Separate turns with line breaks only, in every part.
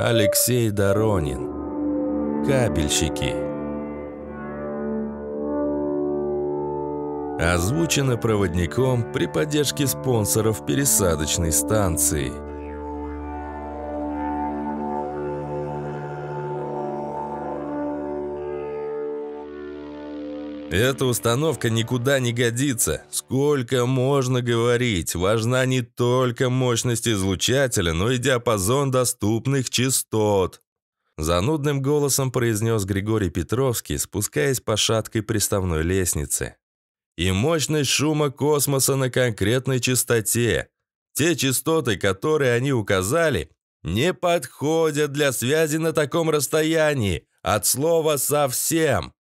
Алексей Доронин. Кабельщики. Озвучено проводником при поддержке спонсоров пересадочной станции. Эта установка никуда не годится. Сколько можно говорить? Важна не только мощность излучателя, но и диапазон доступных частот. Занудным голосом произнес Григорий Петровский, спускаясь по шаткой приставной лестнице. И мощность шума космоса на конкретной частоте. Те частоты, которые они указали, не подходят для связи на таком расстоянии. От слова «совсем».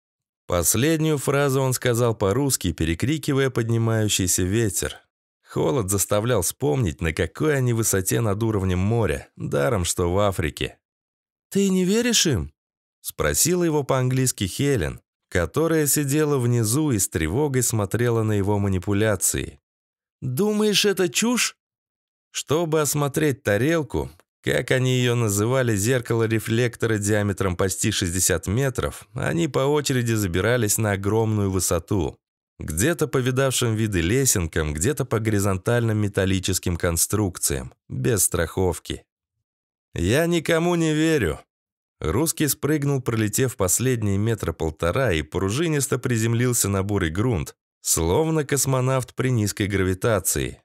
Последнюю фразу он сказал по-русски, перекрикивая поднимающийся ветер. Холод заставлял вспомнить, на какой они высоте над уровнем моря, даром что в Африке. «Ты не веришь им?» – спросила его по-английски Хелен, которая сидела внизу и с тревогой смотрела на его манипуляции. «Думаешь, это чушь?» Чтобы осмотреть тарелку, как они ее называли, зеркало-рефлектора диаметром почти 60 метров, они по очереди забирались на огромную высоту. Где-то по видавшим виды лесенкам, где-то по горизонтальным металлическим конструкциям, без страховки. «Я никому не верю». Русский спрыгнул, пролетев последние метра полтора, и пружинисто приземлился на бурый грунт, словно космонавт при низкой гравитации.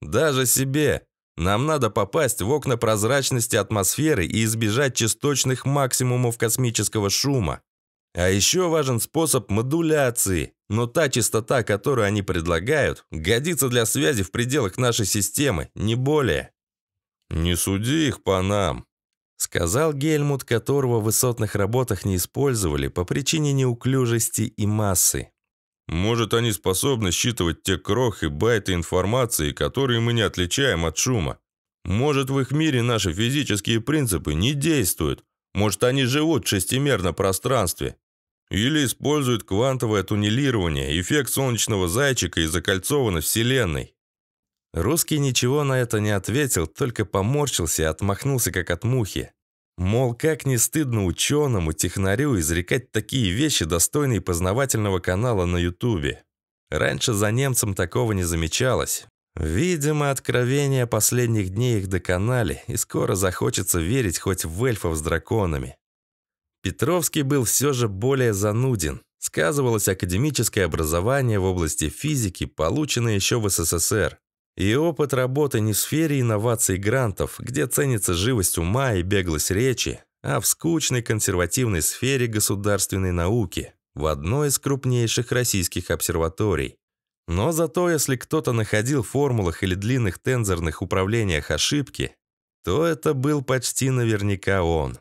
«Даже себе, нам надо попасть в окна прозрачности атмосферы и избежать часточных максимумов космического шума. А еще важен способ модуляции, но та частота, которую они предлагают, годится для связи в пределах нашей системы, не более. «Не суди их по нам», — сказал Гельмут, которого в высотных работах не использовали по причине неуклюжести и массы. Может, они способны считывать те крохи, байты информации, которые мы не отличаем от шума. Может, в их мире наши физические принципы не действуют. Может, они живут в шестимерном пространстве. Или используют квантовое туннелирование, эффект солнечного зайчика и закольцованность Вселенной. Русский ничего на это не ответил, только поморщился и отмахнулся, как от мухи. Мол, как не стыдно ученому, технарю изрекать такие вещи, достойные познавательного канала на Ютубе. Раньше за немцем такого не замечалось. Видимо, откровения последних дней их доконали, и скоро захочется верить хоть в эльфов с драконами. Петровский был все же более зануден. Сказывалось академическое образование в области физики, полученное еще в СССР. И опыт работы не в сфере инноваций грантов, где ценится живость ума и беглость речи, а в скучной консервативной сфере государственной науки, в одной из крупнейших российских обсерваторий. Но зато если кто-то находил в формулах или длинных тензорных управлениях ошибки, то это был почти наверняка он.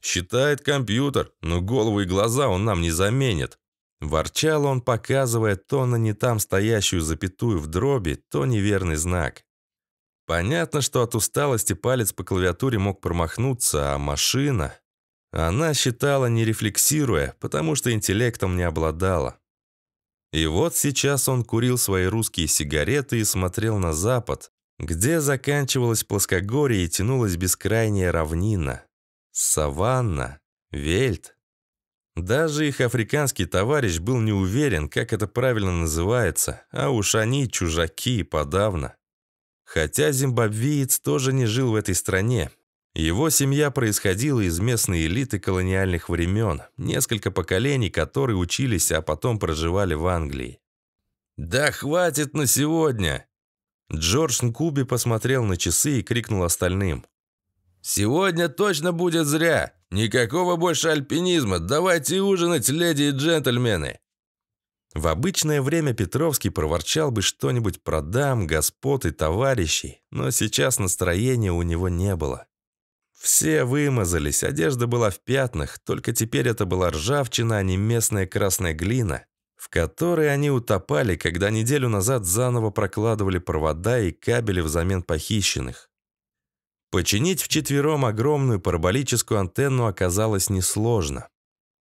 «Считает компьютер, но голову и глаза он нам не заменит», Ворчал он, показывая то на не там стоящую запятую в дроби, то неверный знак. Понятно, что от усталости палец по клавиатуре мог промахнуться, а машина... Она считала, не рефлексируя, потому что интеллектом не обладала. И вот сейчас он курил свои русские сигареты и смотрел на запад, где заканчивалась плоскогорье и тянулась бескрайняя равнина. Саванна, Вельт, даже их африканский товарищ был не уверен, как это правильно называется, а уж они чужаки подавно. Хотя зимбабвиец тоже не жил в этой стране. Его семья происходила из местной элиты колониальных времен, несколько поколений, которые учились, а потом проживали в Англии. «Да хватит на сегодня!» Джордж Нкуби посмотрел на часы и крикнул остальным. «Сегодня точно будет зря! Никакого больше альпинизма! Давайте ужинать, леди и джентльмены!» В обычное время Петровский проворчал бы что-нибудь про дам, господ и товарищей, но сейчас настроения у него не было. Все вымазались, одежда была в пятнах, только теперь это была ржавчина, а не местная красная глина, в которой они утопали, когда неделю назад заново прокладывали провода и кабели взамен похищенных. Починить вчетвером огромную параболическую антенну оказалось несложно.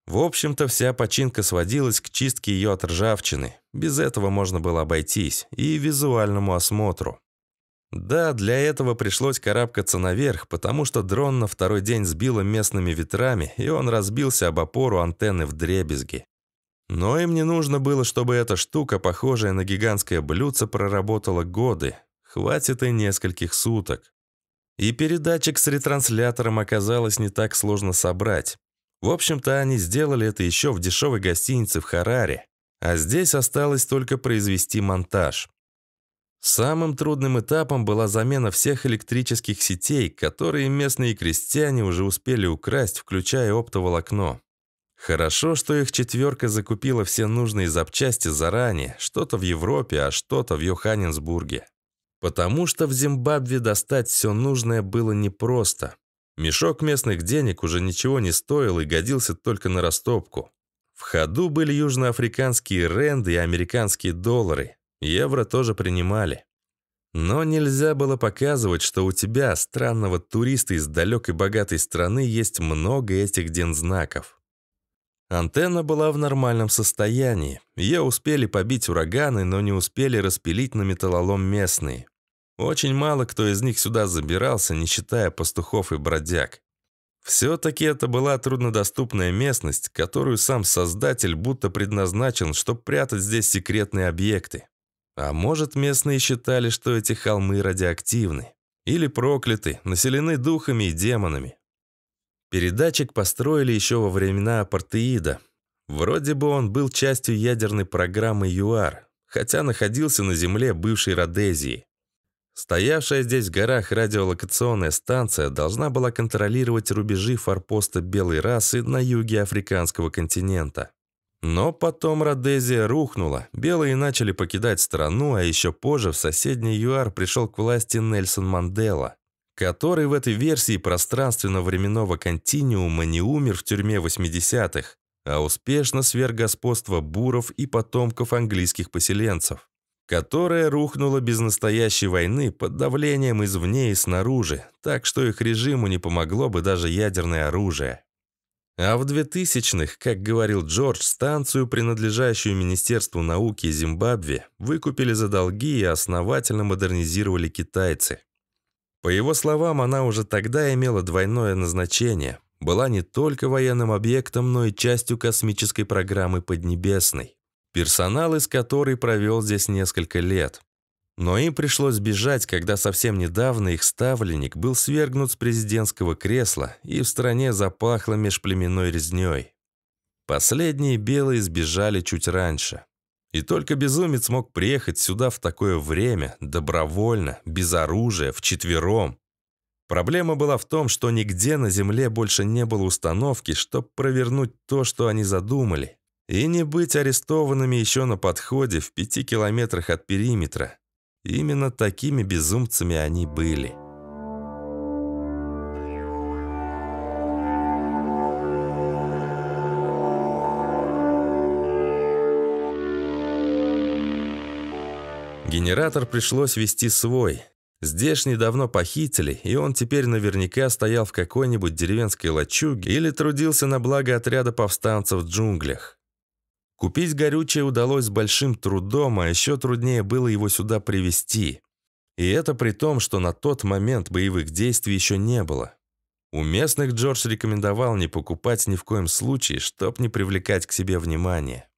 В общем-то, вся починка сводилась к чистке ее от ржавчины. Без этого можно было обойтись. И визуальному осмотру. Да, для этого пришлось карабкаться наверх, потому что дрон на второй день сбило местными ветрами, и он разбился об опору антенны в дребезги. Но им не нужно было, чтобы эта штука, похожая на гигантское блюдце, проработала годы. Хватит и нескольких суток. И передатчик с ретранслятором оказалось не так сложно собрать. В общем-то, они сделали это еще в дешевой гостинице в Хараре, а здесь осталось только произвести монтаж. Самым трудным этапом была замена всех электрических сетей, которые местные крестьяне уже успели украсть, включая оптоволокно. Хорошо, что их четверка закупила все нужные запчасти заранее, что-то в Европе, а что-то в Йоханнесбурге. Потому что в Зимбабве достать все нужное было непросто. Мешок местных денег уже ничего не стоил и годился только на растопку. В ходу были южноафриканские ренды и американские доллары. Евро тоже принимали. Но нельзя было показывать, что у тебя, странного туриста из далекой богатой страны, есть много этих дензнаков. Антенна была в нормальном состоянии. Ее успели побить ураганы, но не успели распилить на металлолом местные. Очень мало кто из них сюда забирался, не считая пастухов и бродяг. Все-таки это была труднодоступная местность, которую сам Создатель будто предназначен, чтобы прятать здесь секретные объекты. А может, местные считали, что эти холмы радиоактивны. Или прокляты, населены духами и демонами. Передатчик построили еще во времена апартеида. Вроде бы он был частью ядерной программы ЮАР, хотя находился на земле бывшей Родезии. Стоявшая здесь в горах радиолокационная станция должна была контролировать рубежи форпоста белой расы на юге африканского континента. Но потом Родезия рухнула, белые начали покидать страну, а еще позже в соседний ЮАР пришел к власти Нельсон Мандела, который в этой версии пространственно-временного континиума не умер в тюрьме 80-х, а успешно сверг господство буров и потомков английских поселенцев, которая рухнула без настоящей войны под давлением извне и снаружи, так что их режиму не помогло бы даже ядерное оружие. А в 2000-х, как говорил Джордж, станцию, принадлежащую Министерству науки Зимбабве, выкупили за долги и основательно модернизировали китайцы. По его словам, она уже тогда имела двойное назначение. Была не только военным объектом, но и частью космической программы Поднебесной, персонал из которой провел здесь несколько лет. Но им пришлось бежать, когда совсем недавно их ставленник был свергнут с президентского кресла и в стране запахло межплеменной резнёй. Последние белые сбежали чуть раньше. И только безумец мог приехать сюда в такое время, добровольно, без оружия, вчетвером. Проблема была в том, что нигде на Земле больше не было установки, чтобы провернуть то, что они задумали, и не быть арестованными еще на подходе в пяти километрах от периметра. Именно такими безумцами они были. Генератор пришлось вести свой. Здешний давно похитили, и он теперь наверняка стоял в какой-нибудь деревенской лачуге или трудился на благо отряда повстанцев в джунглях. Купить горючее удалось с большим трудом, а еще труднее было его сюда привезти. И это при том, что на тот момент боевых действий еще не было. У местных Джордж рекомендовал не покупать ни в коем случае, чтоб не привлекать к себе внимание.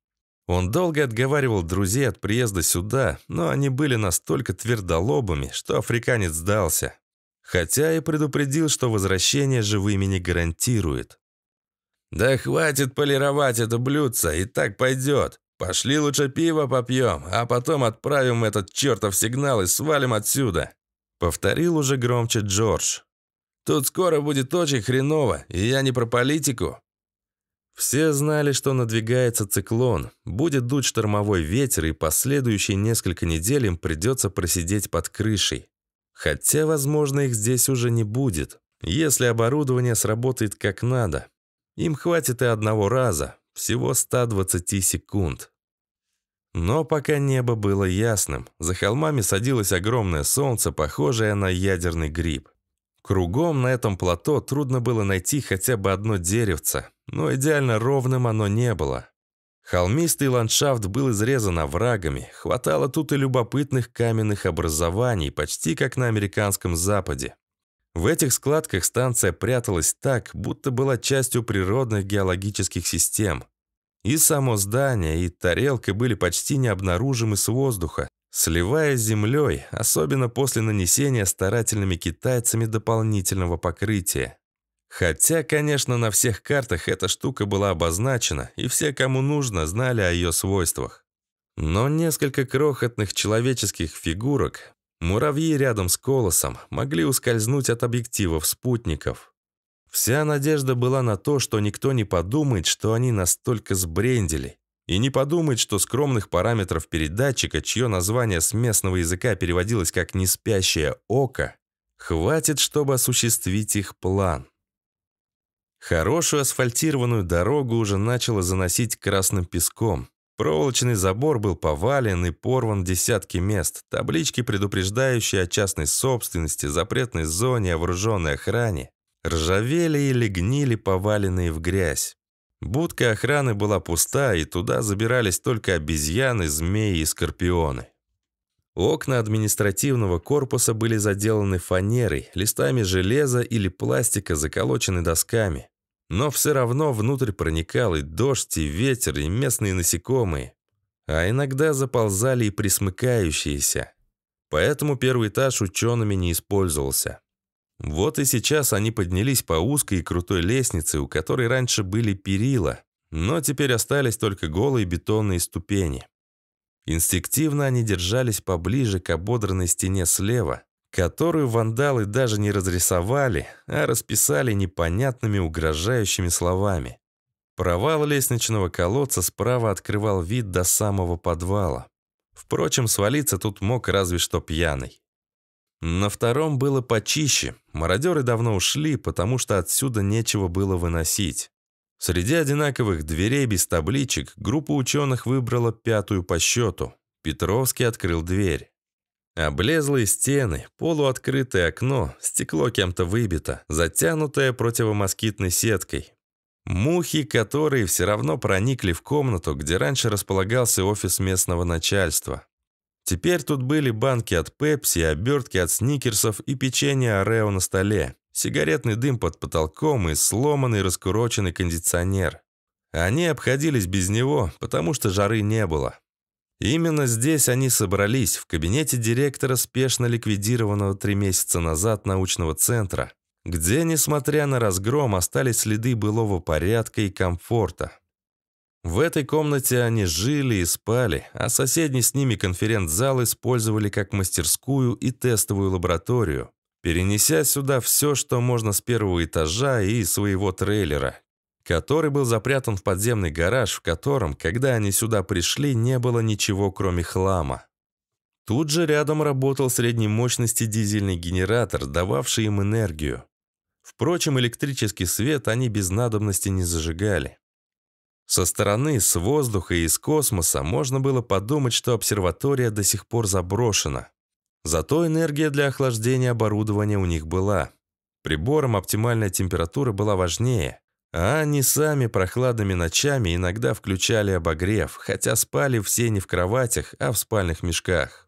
Он долго отговаривал друзей от приезда сюда, но они были настолько твердолобыми, что африканец сдался. Хотя и предупредил, что возвращение живыми не гарантирует. «Да хватит полировать это блюдце, и так пойдет. Пошли лучше пиво попьем, а потом отправим этот чертов сигнал и свалим отсюда», повторил уже громче Джордж. «Тут скоро будет очень хреново, и я не про политику». Все знали, что надвигается циклон, будет дуть штормовой ветер, и последующие несколько недель им придется просидеть под крышей. Хотя, возможно, их здесь уже не будет, если оборудование сработает как надо. Им хватит и одного раза, всего 120 секунд. Но пока небо было ясным, за холмами садилось огромное солнце, похожее на ядерный гриб. Кругом на этом плато трудно было найти хотя бы одно деревце, но идеально ровным оно не было. Холмистый ландшафт был изрезан оврагами, хватало тут и любопытных каменных образований, почти как на американском западе. В этих складках станция пряталась так, будто была частью природных геологических систем. И само здание, и тарелка были почти необнаружимы с воздуха, сливаясь с землей, особенно после нанесения старательными китайцами дополнительного покрытия. Хотя, конечно, на всех картах эта штука была обозначена, и все, кому нужно, знали о ее свойствах. Но несколько крохотных человеческих фигурок, муравьи рядом с колосом, могли ускользнуть от объективов спутников. Вся надежда была на то, что никто не подумает, что они настолько сбрендили, и не подумает, что скромных параметров передатчика, чье название с местного языка переводилось как «неспящее око», хватит, чтобы осуществить их план. Хорошую асфальтированную дорогу уже начало заносить красным песком. Проволочный забор был повален и порван десятки мест. Таблички, предупреждающие о частной собственности, запретной зоне, о вооруженной охране, ржавели или гнили, поваленные в грязь. Будка охраны была пуста, и туда забирались только обезьяны, змеи и скорпионы. Окна административного корпуса были заделаны фанерой, листами железа или пластика, заколочены досками. Но все равно внутрь проникал и дождь, и ветер, и местные насекомые. А иногда заползали и присмыкающиеся. Поэтому первый этаж учеными не использовался. Вот и сейчас они поднялись по узкой и крутой лестнице, у которой раньше были перила, но теперь остались только голые бетонные ступени. Инстинктивно они держались поближе к ободранной стене слева, которую вандалы даже не разрисовали, а расписали непонятными угрожающими словами. Провал лестничного колодца справа открывал вид до самого подвала. Впрочем, свалиться тут мог разве что пьяный. На втором было почище. Мародеры давно ушли, потому что отсюда нечего было выносить. Среди одинаковых дверей без табличек группа ученых выбрала пятую по счету. Петровский открыл дверь. Облезлые стены, полуоткрытое окно, стекло кем-то выбито, затянутое противомоскитной сеткой. Мухи, которые все равно проникли в комнату, где раньше располагался офис местного начальства. Теперь тут были банки от пепси, обертки от сникерсов и печенье Орео на столе, сигаретный дым под потолком и сломанный раскуроченный кондиционер. Они обходились без него, потому что жары не было. Именно здесь они собрались, в кабинете директора спешно ликвидированного три месяца назад научного центра, где, несмотря на разгром, остались следы былого порядка и комфорта. В этой комнате они жили и спали, а соседний с ними конференц-зал использовали как мастерскую и тестовую лабораторию, перенеся сюда все, что можно с первого этажа и своего трейлера, который был запрятан в подземный гараж, в котором, когда они сюда пришли, не было ничего, кроме хлама. Тут же рядом работал средней мощности дизельный генератор, дававший им энергию. Впрочем, электрический свет они без надобности не зажигали. Со стороны, с воздуха и из космоса можно было подумать, что обсерватория до сих пор заброшена. Зато энергия для охлаждения оборудования у них была. Прибором оптимальная температура была важнее, а они сами прохладными ночами иногда включали обогрев, хотя спали все не в кроватях, а в спальных мешках.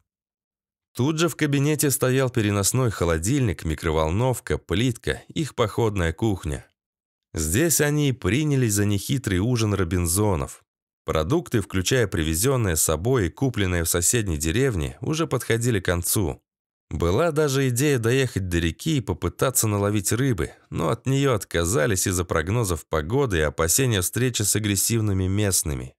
Тут же в кабинете стоял переносной холодильник, микроволновка, плитка, их походная кухня. Здесь они и принялись за нехитрый ужин Робинзонов. Продукты, включая привезенные с собой и купленные в соседней деревне, уже подходили к концу. Была даже идея доехать до реки и попытаться наловить рыбы, но от нее отказались из-за прогнозов погоды и опасения встречи с агрессивными местными.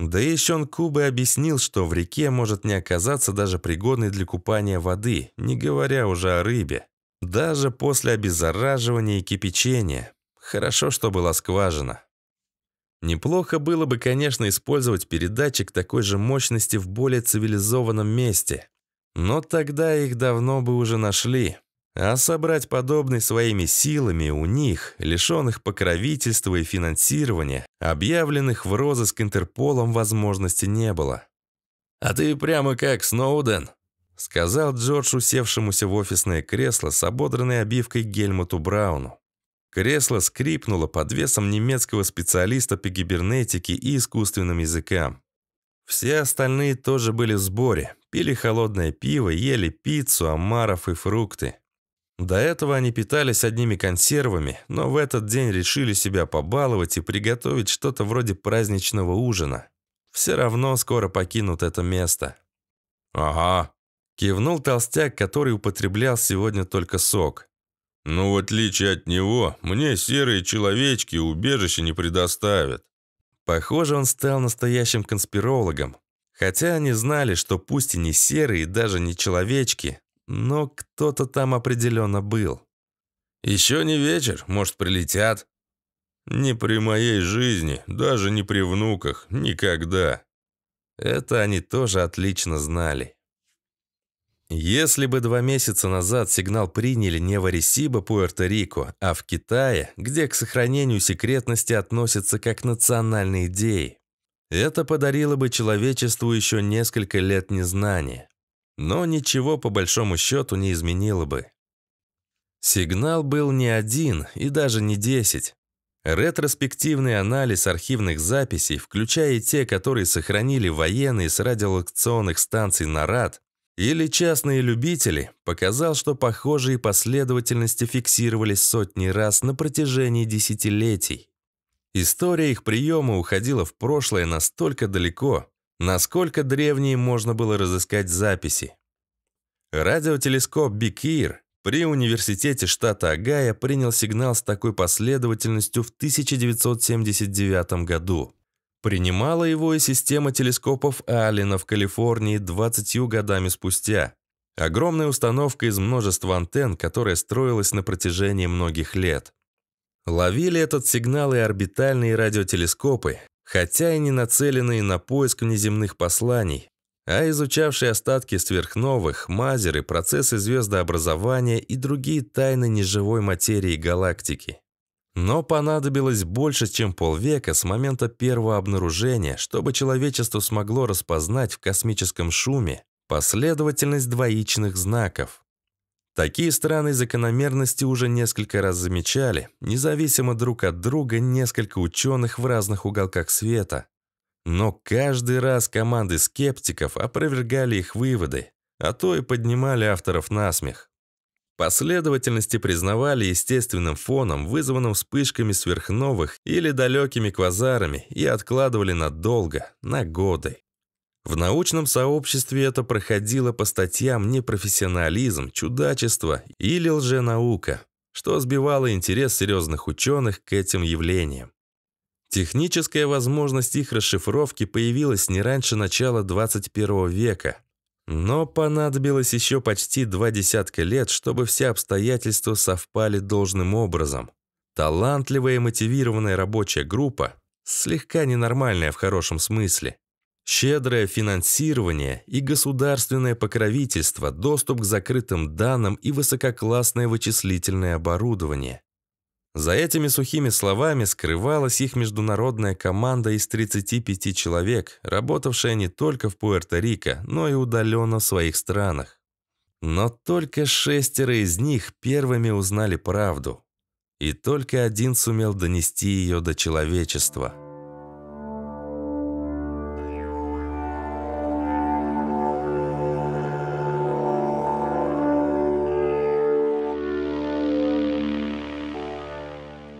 Да и Шон Кубы объяснил, что в реке может не оказаться даже пригодной для купания воды, не говоря уже о рыбе. Даже после обеззараживания и кипячения. Хорошо, что была скважина. Неплохо было бы, конечно, использовать передатчик такой же мощности в более цивилизованном месте, но тогда их давно бы уже нашли. А собрать подобный своими силами у них, лишенных покровительства и финансирования, объявленных в розыск Интерполом, возможности не было. «А ты прямо как Сноуден», — сказал Джордж, усевшемуся в офисное кресло с ободранной обивкой Гельмуту Брауну. Кресло скрипнуло под весом немецкого специалиста по гибернетике и искусственным языкам. Все остальные тоже были в сборе. Пили холодное пиво, ели пиццу, омаров и фрукты. До этого они питались одними консервами, но в этот день решили себя побаловать и приготовить что-то вроде праздничного ужина. Все равно скоро покинут это место. «Ага», – кивнул толстяк, который употреблял сегодня только сок. Но в отличие от него, мне серые человечки убежище не предоставят. Похоже, он стал настоящим конспирологом. Хотя они знали, что пусть и не серые, и даже не человечки, но кто-то там определенно был. «Еще не вечер, может, прилетят?» «Не при моей жизни, даже не при внуках, никогда». Это они тоже отлично знали. Если бы два месяца назад сигнал приняли не в Аресибо, Пуэрто-Рико, а в Китае, где к сохранению секретности относятся как национальной идее, это подарило бы человечеству еще несколько лет незнания. Но ничего по большому счету не изменило бы. Сигнал был не один и даже не десять. Ретроспективный анализ архивных записей, включая те, которые сохранили военные с радиолокационных станций НАРАД, или частные любители, показал, что похожие последовательности фиксировались сотни раз на протяжении десятилетий. История их приема уходила в прошлое настолько далеко, насколько древние можно было разыскать записи. Радиотелескоп Биг Ир при университете штата Огайо принял сигнал с такой последовательностью в 1979 году. Принимала его и система телескопов Аллена в Калифорнии 20 годами спустя. Огромная установка из множества антенн, которая строилась на протяжении многих лет. Ловили этот сигнал и орбитальные радиотелескопы, хотя и не нацеленные на поиск внеземных посланий, а изучавшие остатки сверхновых, мазеры, процессы звездообразования и другие тайны неживой материи галактики. Но понадобилось больше, чем полвека с момента первого обнаружения, чтобы человечество смогло распознать в космическом шуме последовательность двоичных знаков. Такие странные закономерности уже несколько раз замечали, независимо друг от друга несколько ученых в разных уголках света. Но каждый раз команды скептиков опровергали их выводы, а то и поднимали авторов на смех. Последовательности признавали естественным фоном, вызванным вспышками сверхновых или далекими квазарами, и откладывали надолго, на годы. В научном сообществе это проходило по статьям непрофессионализм, чудачество или лженаука, что сбивало интерес серьезных ученых к этим явлениям. Техническая возможность их расшифровки появилась не раньше начала 21 века, но понадобилось еще почти два десятка лет, чтобы все обстоятельства совпали должным образом. Талантливая и мотивированная рабочая группа, слегка ненормальная в хорошем смысле, щедрое финансирование и государственное покровительство, доступ к закрытым данным и высококлассное вычислительное оборудование. За этими сухими словами скрывалась их международная команда из 35 человек, работавшая не только в Пуэрто-Рико, но и удаленно в своих странах. Но только шестеро из них первыми узнали правду. И только один сумел донести ее до человечества –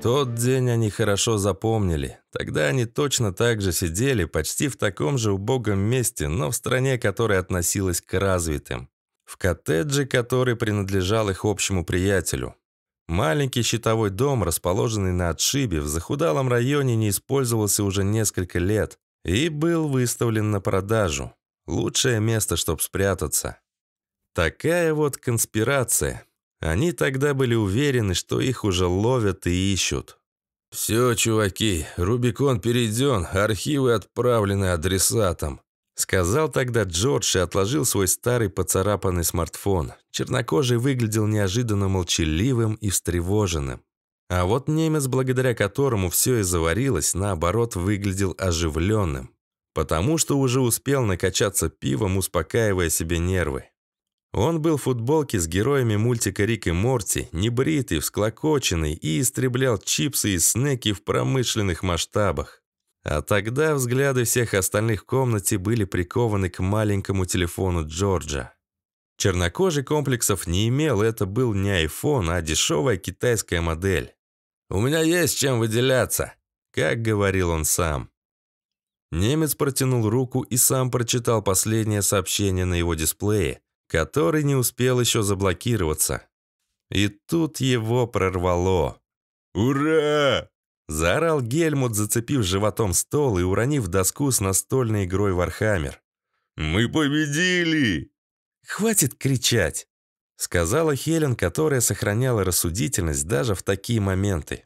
Тот день они хорошо запомнили. Тогда они точно так же сидели, почти в таком же убогом месте, но в стране, которая относилась к развитым. В коттедже, который принадлежал их общему приятелю. Маленький щитовой дом, расположенный на отшибе, в захудалом районе не использовался уже несколько лет и был выставлен на продажу. Лучшее место, чтобы спрятаться. Такая вот конспирация. Они тогда были уверены, что их уже ловят и ищут. «Все, чуваки, Рубикон перейден, архивы отправлены адресатом», Сказал тогда Джордж и отложил свой старый поцарапанный смартфон. Чернокожий выглядел неожиданно молчаливым и встревоженным. А вот немец, благодаря которому все и заварилось, наоборот, выглядел оживленным. Потому что уже успел накачаться пивом, успокаивая себе нервы. Он был в футболке с героями мультика Рик и Морти, небритый, всклокоченный и истреблял чипсы и снеки в промышленных масштабах. А тогда взгляды всех остальных в комнате были прикованы к маленькому телефону Джорджа. Чернокожий комплексов не имел, это был не iPhone, а дешевая китайская модель. «У меня есть чем выделяться», как говорил он сам. Немец протянул руку и сам прочитал последнее сообщение на его дисплее, который не успел еще заблокироваться. И тут его прорвало. «Ура!» – заорал Гельмут, зацепив животом стол и уронив доску с настольной игрой Warhammer. «Мы победили!» «Хватит кричать!» – сказала Хелен, которая сохраняла рассудительность даже в такие моменты.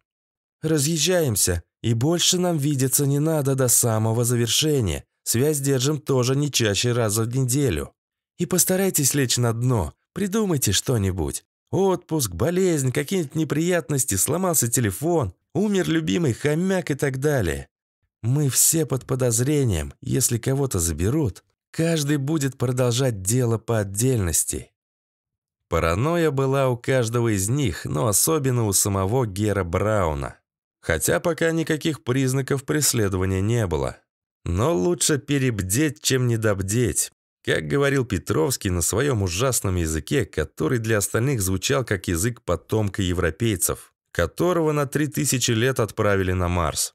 «Разъезжаемся, и больше нам видеться не надо до самого завершения. Связь держим тоже не чаще раза в неделю. И постарайтесь лечь на дно, придумайте что-нибудь. Отпуск, болезнь, какие-нибудь неприятности, сломался телефон, умер любимый хомяк и так далее. Мы все под подозрением, если кого-то заберут, каждый будет продолжать дело по отдельности. Паранойя была у каждого из них, но особенно у самого Гера Брауна. Хотя пока никаких признаков преследования не было. Но лучше перебдеть, чем недобдеть. Как говорил Петровский на своем ужасном языке, который для остальных звучал как язык потомка европейцев, которого на 3000 лет отправили на Марс.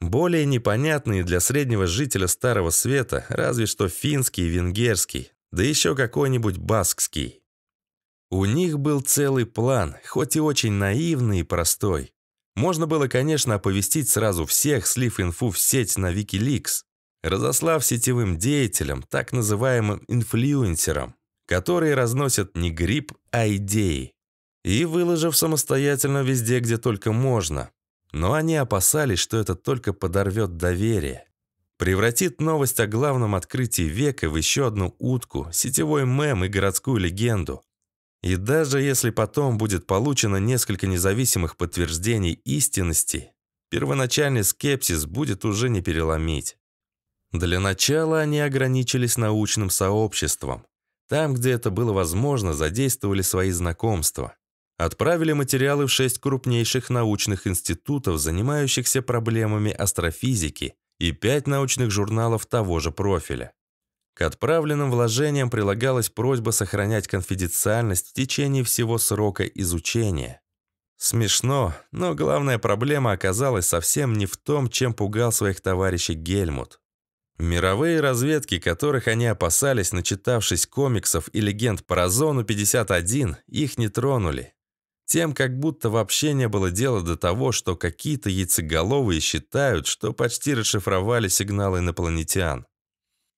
Более непонятные для среднего жителя Старого Света, разве что финский и венгерский, да еще какой-нибудь баскский. У них был целый план, хоть и очень наивный и простой. Можно было, конечно, оповестить сразу всех, слив инфу в сеть на Wikileaks, разослав сетевым деятелям, так называемым инфлюенсерам, которые разносят не грипп, а идеи, и выложив самостоятельно везде, где только можно. Но они опасались, что это только подорвет доверие. Превратит новость о главном открытии века в еще одну утку, сетевой мем и городскую легенду. И даже если потом будет получено несколько независимых подтверждений истинности, первоначальный скепсис будет уже не переломить. Для начала они ограничились научным сообществом. Там, где это было возможно, задействовали свои знакомства. Отправили материалы в шесть крупнейших научных институтов, занимающихся проблемами астрофизики, и пять научных журналов того же профиля. К отправленным вложениям прилагалась просьба сохранять конфиденциальность в течение всего срока изучения. Смешно, но главная проблема оказалась совсем не в том, чем пугал своих товарищей Гельмут. Мировые разведки, которых они опасались, начитавшись комиксов и легенд про Зону 51, их не тронули. Тем как будто вообще не было дела до того, что какие-то яйцеголовые считают, что почти расшифровали сигналы инопланетян.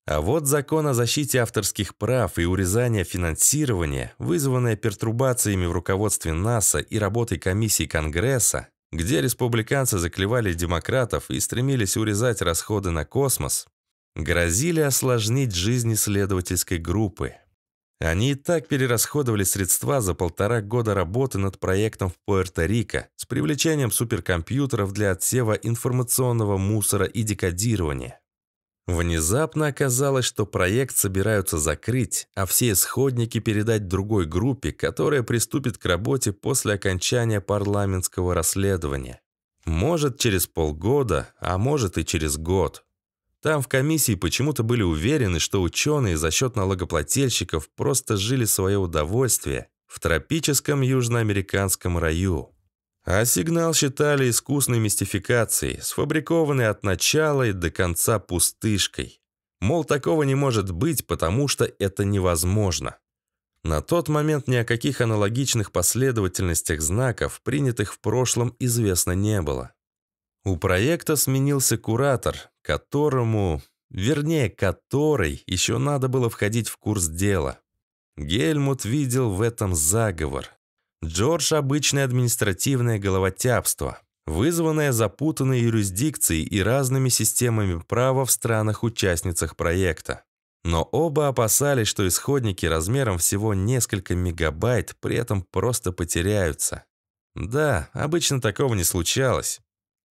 А вот закон о защите авторских прав и урезания финансирования, вызванное пертурбациями в руководстве НАСА и работой комиссии Конгресса, где республиканцы заклевали демократов и стремились урезать расходы на космос, грозили осложнить жизнь исследовательской группы. Они и так перерасходовали средства за полтора года работы над проектом в Пуэрто-Рико с привлечением суперкомпьютеров для отсева информационного мусора и декодирования. Внезапно оказалось, что проект собираются закрыть, а все исходники передать другой группе, которая приступит к работе после окончания парламентского расследования. Может, через полгода, а может и через год. Там в комиссии почему-то были уверены, что ученые за счет налогоплательщиков просто жили свое удовольствие в тропическом южноамериканском раю. А сигнал считали искусной мистификацией, сфабрикованной от начала и до конца пустышкой. Мол, такого не может быть, потому что это невозможно. На тот момент ни о каких аналогичных последовательностях знаков, принятых в прошлом, известно не было. У проекта сменился куратор, которому, вернее, которой еще надо было входить в курс дела. Гельмут видел в этом заговор. Джордж – обычное административное головотяпство, вызванное запутанной юрисдикцией и разными системами права в странах-участницах проекта. Но оба опасались, что исходники размером всего несколько мегабайт при этом просто потеряются. Да, обычно такого не случалось.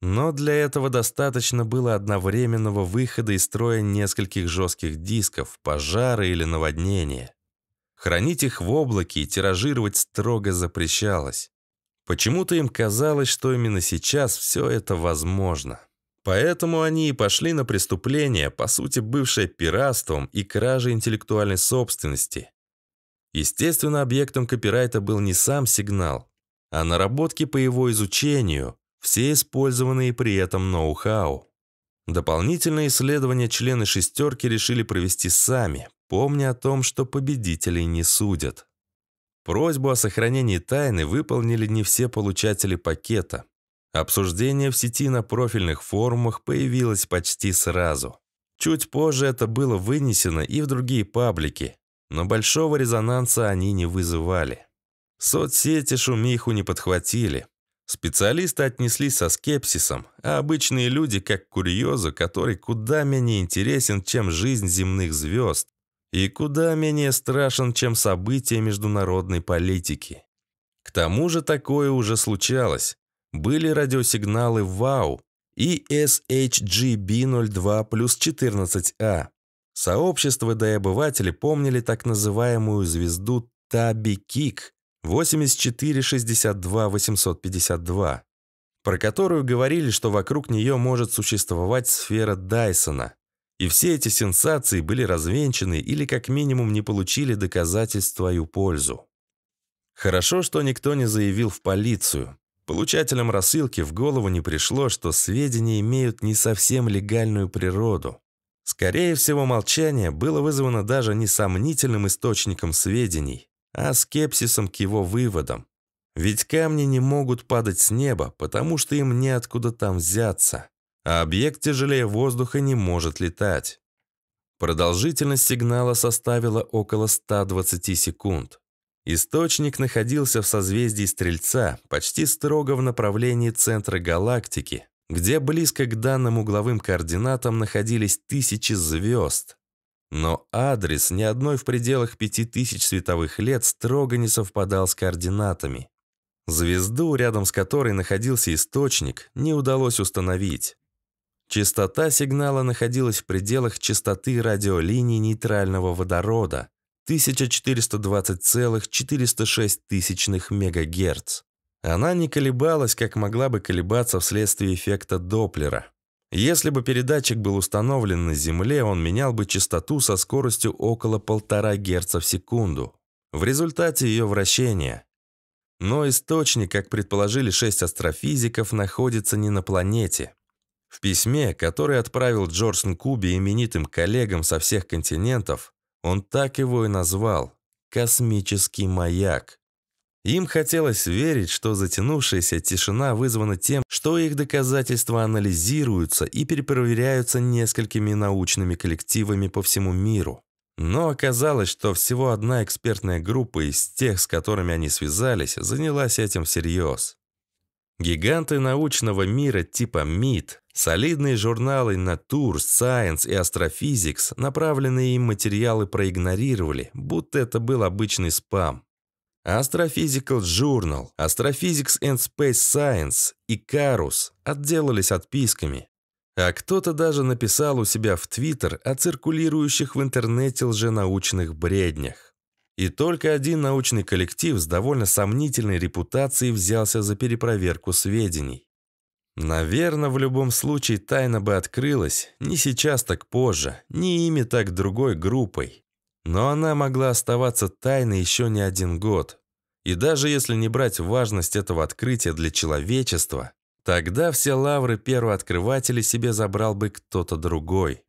Но для этого достаточно было одновременного выхода из строя нескольких жестких дисков, пожара или наводнения. Хранить их в облаке и тиражировать строго запрещалось. Почему-то им казалось, что именно сейчас все это возможно. Поэтому они и пошли на преступление, по сути бывшее пиратством и кражей интеллектуальной собственности. Естественно, объектом копирайта был не сам сигнал, а наработки по его изучению, все использованные при этом ноу-хау. Дополнительные исследования члены «шестерки» решили провести сами, помня о том, что победителей не судят. Просьбу о сохранении тайны выполнили не все получатели пакета. Обсуждение в сети на профильных форумах появилось почти сразу. Чуть позже это было вынесено и в другие паблики, но большого резонанса они не вызывали. Соцсети шумиху не подхватили. Специалисты отнеслись со скепсисом, а обычные люди как курьезу, который куда менее интересен, чем жизнь земных звезд, и куда менее страшен, чем события международной политики. К тому же такое уже случалось. Были радиосигналы ВАУ и SHGB-02 плюс 14А. Сообщество да и обыватели помнили так называемую звезду Таби Кик 84-62-852, про которую говорили, что вокруг нее может существовать сфера Дайсона. И все эти сенсации были развенчаны или как минимум не получили доказательств в свою пользу. Хорошо, что никто не заявил в полицию. Получателям рассылки в голову не пришло, что сведения имеют не совсем легальную природу. Скорее всего, молчание было вызвано даже несомнительным источником сведений, а скепсисом к его выводам. Ведь камни не могут падать с неба, потому что им неоткуда там взяться, а объект тяжелее воздуха не может летать. Продолжительность сигнала составила около 120 секунд. Источник находился в созвездии Стрельца, почти строго в направлении центра галактики, где близко к данным угловым координатам находились тысячи звезд, но адрес ни одной в пределах 5000 световых лет строго не совпадал с координатами. Звезду, рядом с которой находился источник, не удалось установить. Частота сигнала находилась в пределах частоты радиолиний нейтрального водорода 1420,406 МГц. Она не колебалась, как могла бы колебаться вследствие эффекта Доплера. Если бы передатчик был установлен на Земле, он менял бы частоту со скоростью около 1,5 Гц в секунду. В результате ее вращения. Но источник, как предположили шесть астрофизиков, находится не на планете. В письме, которое отправил Джорджн Куби именитым коллегам со всех континентов, он так его и назвал – «Космический маяк». Им хотелось верить, что затянувшаяся тишина вызвана тем, что их доказательства анализируются и перепроверяются несколькими научными коллективами по всему миру. Но оказалось, что всего одна экспертная группа из тех, с которыми они связались, занялась этим всерьез. Гиганты научного мира типа МИД, солидные журналы Nature, Science и Astrophysics направленные им материалы проигнорировали, будто это был обычный спам. Astrophysical Journal, Astrophysics and Space Science и Карус отделались отписками. А кто-то даже написал у себя в Твиттер о циркулирующих в интернете лженаучных бреднях. И только один научный коллектив с довольно сомнительной репутацией взялся за перепроверку сведений. Наверное, в любом случае тайна бы открылась, не сейчас, так позже, не ими, так другой группой. Но она могла оставаться тайной еще не один год. И даже если не брать важность этого открытия для человечества, тогда все лавры первооткрывателей себе забрал бы кто-то другой.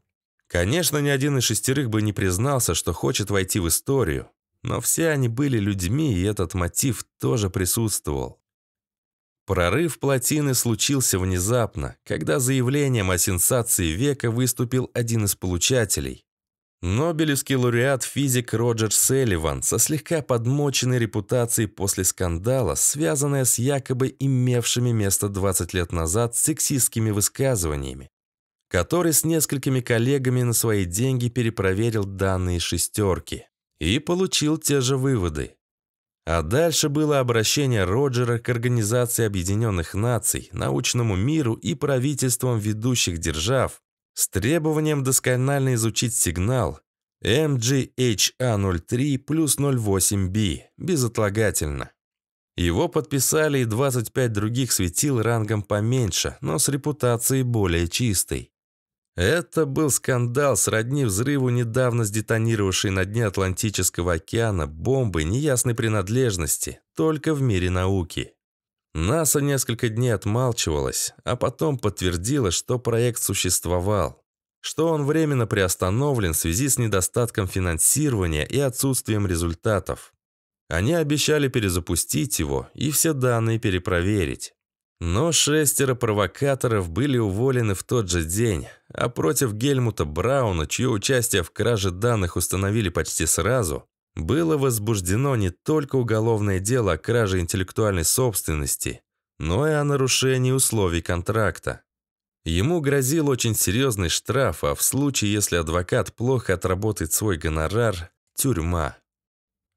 Конечно, ни один из шестерых бы не признался, что хочет войти в историю, но все они были людьми, и этот мотив тоже присутствовал. Прорыв плотины случился внезапно, когда заявлением о сенсации века выступил один из получателей, Нобелевский лауреат-физик Роджер Селливан со слегка подмоченной репутацией после скандала, связанная с якобы имевшими место 20 лет назад сексистскими высказываниями, который с несколькими коллегами на свои деньги перепроверил данные шестерки и получил те же выводы. А дальше было обращение Роджера к Организации Объединенных Наций, научному миру и правительствам ведущих держав, с требованием досконально изучить сигнал MGHA03 плюс 08B, безотлагательно. Его подписали и 25 других светил рангом поменьше, но с репутацией более чистой. Это был скандал сродни взрыву недавно сдетонировавшей на дне Атлантического океана бомбы неясной принадлежности, только в мире науки. НАСА несколько дней отмалчивалась, а потом подтвердила, что проект существовал, что он временно приостановлен в связи с недостатком финансирования и отсутствием результатов. Они обещали перезапустить его и все данные перепроверить. Но шестеро провокаторов были уволены в тот же день, а против Гельмута Брауна, чье участие в краже данных установили почти сразу, было возбуждено не только уголовное дело о краже интеллектуальной собственности, но и о нарушении условий контракта. Ему грозил очень серьезный штраф, а в случае, если адвокат плохо отработает свой гонорар – тюрьма.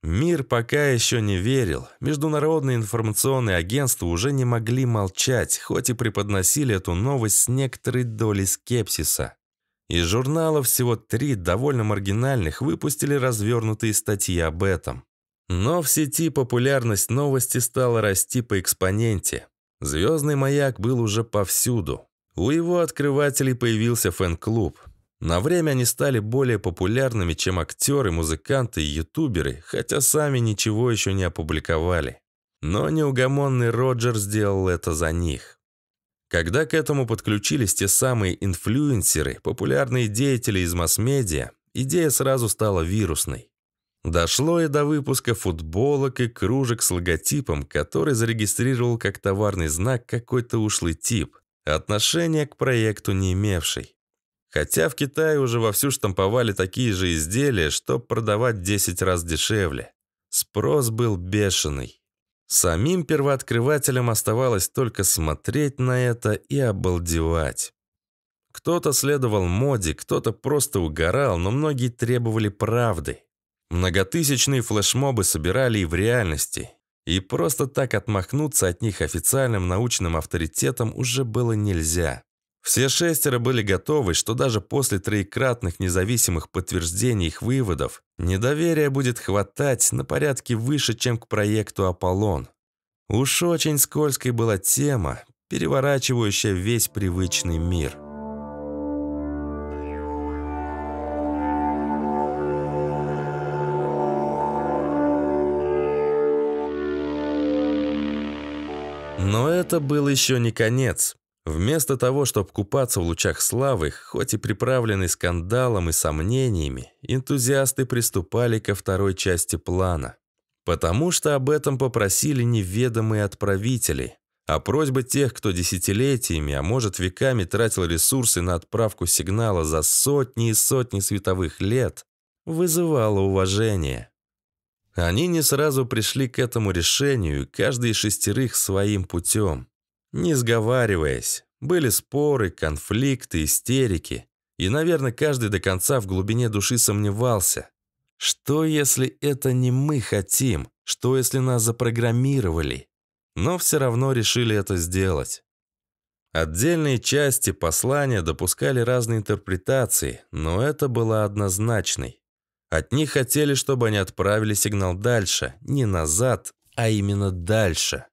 Мир пока еще не верил. Международные информационные агентства уже не могли молчать, хоть и преподносили эту новость с некоторой долей скепсиса. Из журналов всего три довольно маргинальных выпустили развернутые статьи об этом. Но в сети популярность новости стала расти по экспоненте. Звездный маяк был уже повсюду. У его открывателей появился фэн-клуб. На время они стали более популярными, чем актеры, музыканты и ютуберы, хотя сами ничего еще не опубликовали. Но неугомонный Роджер сделал это за них. Когда к этому подключились те самые инфлюенсеры, популярные деятели из масс-медиа, идея сразу стала вирусной. Дошло и до выпуска футболок и кружек с логотипом, который зарегистрировал как товарный знак какой-то ушлый тип, отношения к проекту не имевший. Хотя в Китае уже вовсю штамповали такие же изделия, чтобы продавать 10 раз дешевле. Спрос был бешеный. Самим первооткрывателям оставалось только смотреть на это и обалдевать. Кто-то следовал моде, кто-то просто угорал, но многие требовали правды. Многотысячные флешмобы собирали и в реальности. И просто так отмахнуться от них официальным научным авторитетом уже было нельзя. Все шестеро были готовы, что даже после троекратных независимых подтверждений их выводов недоверия будет хватать на порядке выше, чем к проекту «Аполлон». Уж очень скользкой была тема, переворачивающая весь привычный мир. Но это был еще не конец. Вместо того, чтобы купаться в лучах славы, хоть и приправленный скандалом и сомнениями, энтузиасты приступали ко второй части плана. Потому что об этом попросили неведомые отправители, а просьба тех, кто десятилетиями, а может веками тратил ресурсы на отправку сигнала за сотни и сотни световых лет, вызывала уважение. Они не сразу пришли к этому решению, каждый из шестерых своим путем. Не сговариваясь, были споры, конфликты, истерики. И, наверное, каждый до конца в глубине души сомневался. Что, если это не мы хотим? Что, если нас запрограммировали? Но все равно решили это сделать. Отдельные части послания допускали разные интерпретации, но это было однозначной. От них хотели, чтобы они отправили сигнал дальше, не назад, а именно дальше.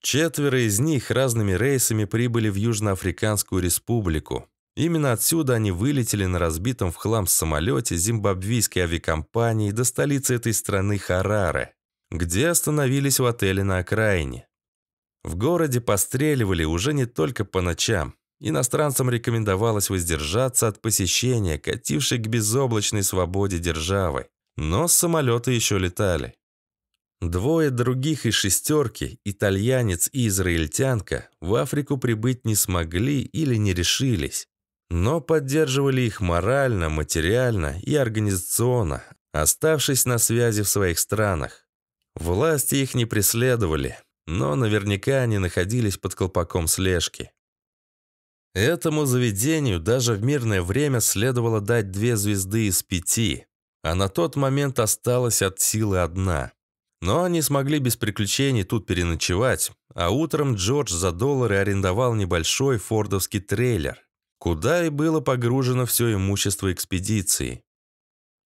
Четверо из них разными рейсами прибыли в Южноафриканскую республику. Именно отсюда они вылетели на разбитом в хлам самолете зимбабвийской авиакомпании до столицы этой страны Хараре, где остановились в отеле на окраине. В городе постреливали уже не только по ночам. Иностранцам рекомендовалось воздержаться от посещения, катившей к безоблачной свободе державы. Но самолеты еще летали. Двое других из шестерки, итальянец и израильтянка, в Африку прибыть не смогли или не решились, но поддерживали их морально, материально и организационно, оставшись на связи в своих странах. Власти их не преследовали, но наверняка они находились под колпаком слежки. Этому заведению даже в мирное время следовало дать две звезды из пяти, а на тот момент осталась от силы одна – но они смогли без приключений тут переночевать, а утром Джордж за доллары арендовал небольшой фордовский трейлер, куда и было погружено все имущество экспедиции.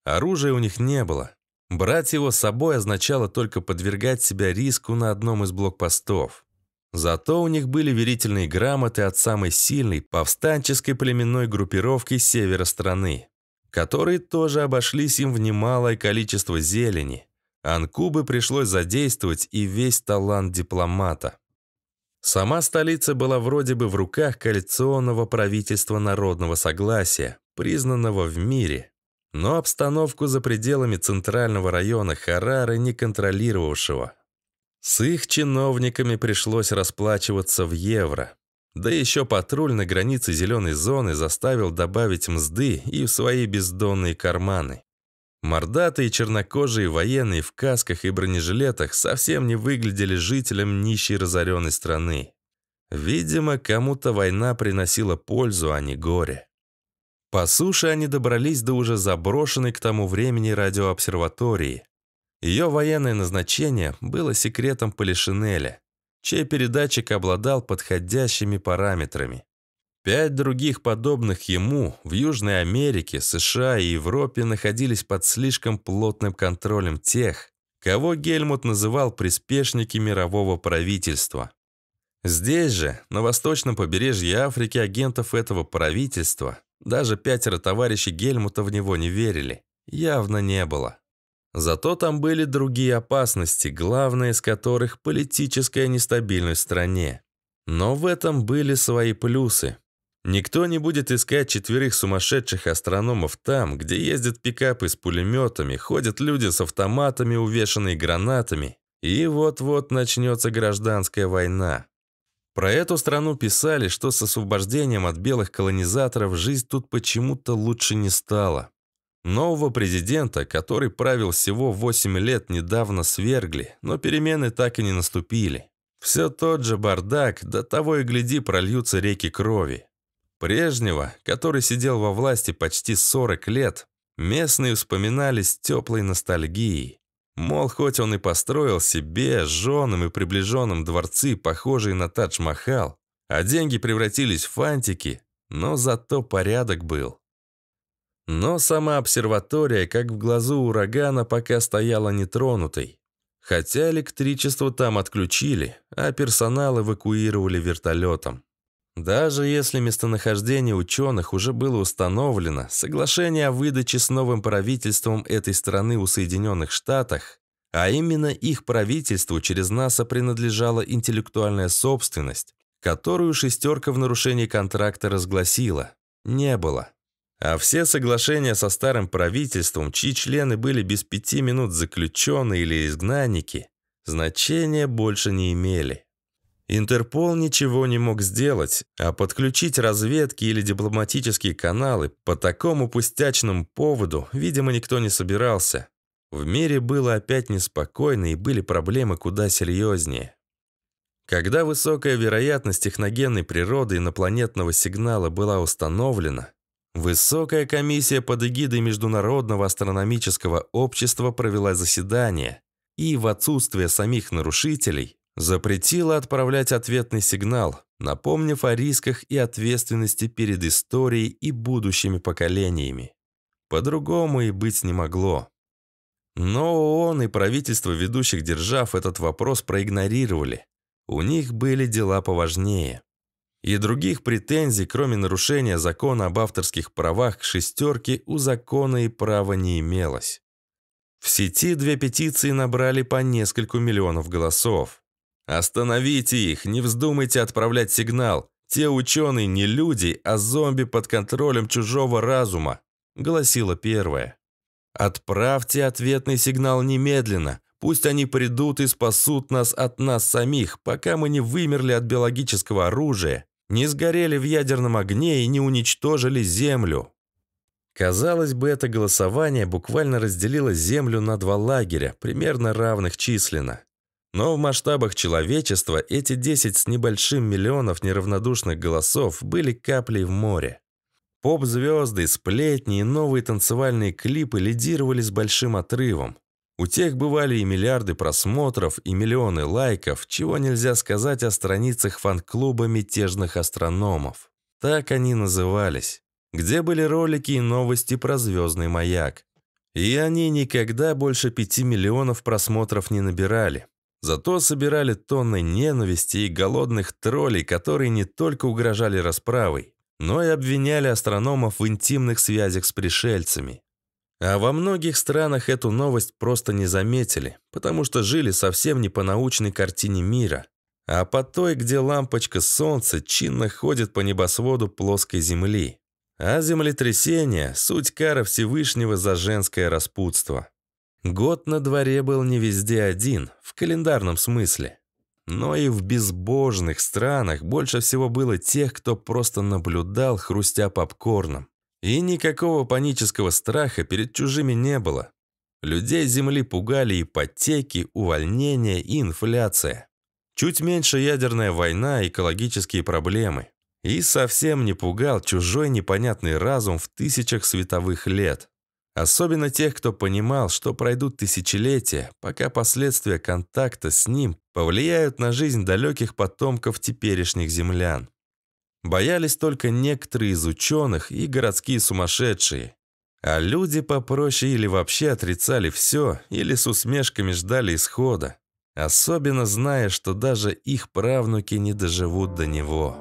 Оружия у них не было. Брать его с собой означало только подвергать себя риску на одном из блокпостов. Зато у них были верительные грамоты от самой сильной повстанческой племенной группировки севера страны, которые тоже обошлись им в немалое количество зелени. Анкубы пришлось задействовать и весь талант дипломата. Сама столица была вроде бы в руках коалиционного правительства народного согласия, признанного в мире, но обстановку за пределами центрального района Харары не контролировавшего. С их чиновниками пришлось расплачиваться в евро. Да еще патруль на границе зеленой зоны заставил добавить мзды и в свои бездонные карманы. Мордатые чернокожие военные в касках и бронежилетах совсем не выглядели жителям нищей разоренной страны. Видимо, кому-то война приносила пользу, а не горе. По суше они добрались до уже заброшенной к тому времени радиообсерватории. Ее военное назначение было секретом Полишинеля, чей передатчик обладал подходящими параметрами. Пять других подобных ему в Южной Америке, США и Европе находились под слишком плотным контролем тех, кого Гельмут называл приспешники мирового правительства. Здесь же, на восточном побережье Африки, агентов этого правительства, даже пятеро товарищей Гельмута в него не верили, явно не было. Зато там были другие опасности, главная из которых – политическая нестабильность в стране. Но в этом были свои плюсы. Никто не будет искать четверых сумасшедших астрономов там, где ездят пикапы с пулеметами, ходят люди с автоматами, увешанные гранатами, и вот-вот начнется гражданская война. Про эту страну писали, что с освобождением от белых колонизаторов жизнь тут почему-то лучше не стала. Нового президента, который правил всего 8 лет, недавно свергли, но перемены так и не наступили. Все тот же бардак, до того и гляди прольются реки крови. Прежнего, который сидел во власти почти 40 лет, местные вспоминали с теплой ностальгией. Мол, хоть он и построил себе, женам и приближенным дворцы, похожие на Тадж-Махал, а деньги превратились в фантики, но зато порядок был. Но сама обсерватория, как в глазу урагана, пока стояла нетронутой. Хотя электричество там отключили, а персонал эвакуировали вертолетом. Даже если местонахождение ученых уже было установлено, соглашение о выдаче с новым правительством этой страны у Соединенных Штатах, а именно их правительству через НАСА принадлежала интеллектуальная собственность, которую «шестерка» в нарушении контракта разгласила, не было. А все соглашения со старым правительством, чьи члены были без пяти минут заключены или изгнанники, значения больше не имели. Интерпол ничего не мог сделать, а подключить разведки или дипломатические каналы по такому пустячному поводу, видимо, никто не собирался. В мире было опять неспокойно и были проблемы куда серьезнее. Когда высокая вероятность техногенной природы инопланетного сигнала была установлена, Высокая комиссия под эгидой Международного астрономического общества провела заседание и в отсутствие самих нарушителей Запретила отправлять ответный сигнал, напомнив о рисках и ответственности перед историей и будущими поколениями. По-другому и быть не могло. Но ООН и правительства ведущих держав этот вопрос проигнорировали. У них были дела поважнее. И других претензий, кроме нарушения закона об авторских правах к шестерке, у закона и права не имелось. В сети две петиции набрали по нескольку миллионов голосов. «Остановите их, не вздумайте отправлять сигнал. Те ученые не люди, а зомби под контролем чужого разума», — гласила первая. «Отправьте ответный сигнал немедленно. Пусть они придут и спасут нас от нас самих, пока мы не вымерли от биологического оружия, не сгорели в ядерном огне и не уничтожили Землю». Казалось бы, это голосование буквально разделило Землю на два лагеря, примерно равных численно. Но в масштабах человечества эти 10 с небольшим миллионов неравнодушных голосов были каплей в море. Поп-звезды, сплетни и новые танцевальные клипы лидировали с большим отрывом. У тех бывали и миллиарды просмотров, и миллионы лайков, чего нельзя сказать о страницах фан-клуба мятежных астрономов. Так они назывались. Где были ролики и новости про звездный маяк. И они никогда больше пяти миллионов просмотров не набирали. Зато собирали тонны ненависти и голодных троллей, которые не только угрожали расправой, но и обвиняли астрономов в интимных связях с пришельцами. А во многих странах эту новость просто не заметили, потому что жили совсем не по научной картине мира, а по той, где лампочка солнца чинно ходит по небосводу плоской земли. А землетрясение – суть кара Всевышнего за женское распутство. Год на дворе был не везде один, в календарном смысле. Но и в безбожных странах больше всего было тех, кто просто наблюдал, хрустя попкорном. И никакого панического страха перед чужими не было. Людей Земли пугали ипотеки, увольнения и инфляция. Чуть меньше ядерная война, экологические проблемы. И совсем не пугал чужой непонятный разум в тысячах световых лет. Особенно тех, кто понимал, что пройдут тысячелетия, пока последствия контакта с ним повлияют на жизнь далеких потомков теперешних землян. Боялись только некоторые из ученых и городские сумасшедшие. А люди попроще или вообще отрицали все, или с усмешками ждали исхода. Особенно зная, что даже их правнуки не доживут до него.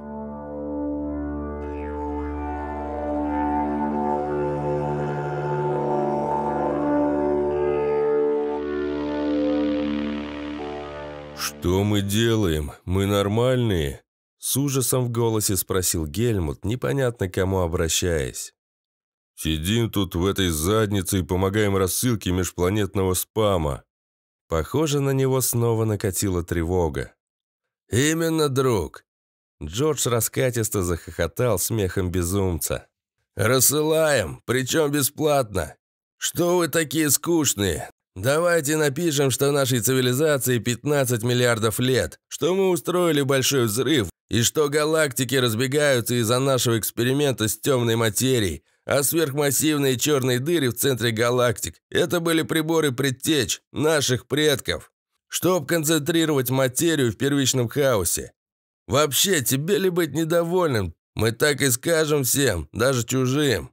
«Что мы делаем? Мы нормальные?» С ужасом в голосе спросил Гельмут, непонятно кому обращаясь. «Сидим тут в этой заднице и помогаем рассылке межпланетного спама».
Похоже, на него снова накатила тревога.
«Именно, друг!»
Джордж раскатисто захохотал смехом безумца.
«Рассылаем, причем бесплатно. Что вы такие скучные? Давайте напишем, что нашей цивилизации 15 миллиардов лет, что мы устроили большой взрыв, и что галактики разбегаются из-за нашего эксперимента с темной материей, а сверхмассивные черные дыры в центре галактик – это были приборы предтеч, наших предков, чтобы концентрировать материю в первичном хаосе. Вообще, тебе ли быть недовольным? Мы так и скажем всем, даже чужим.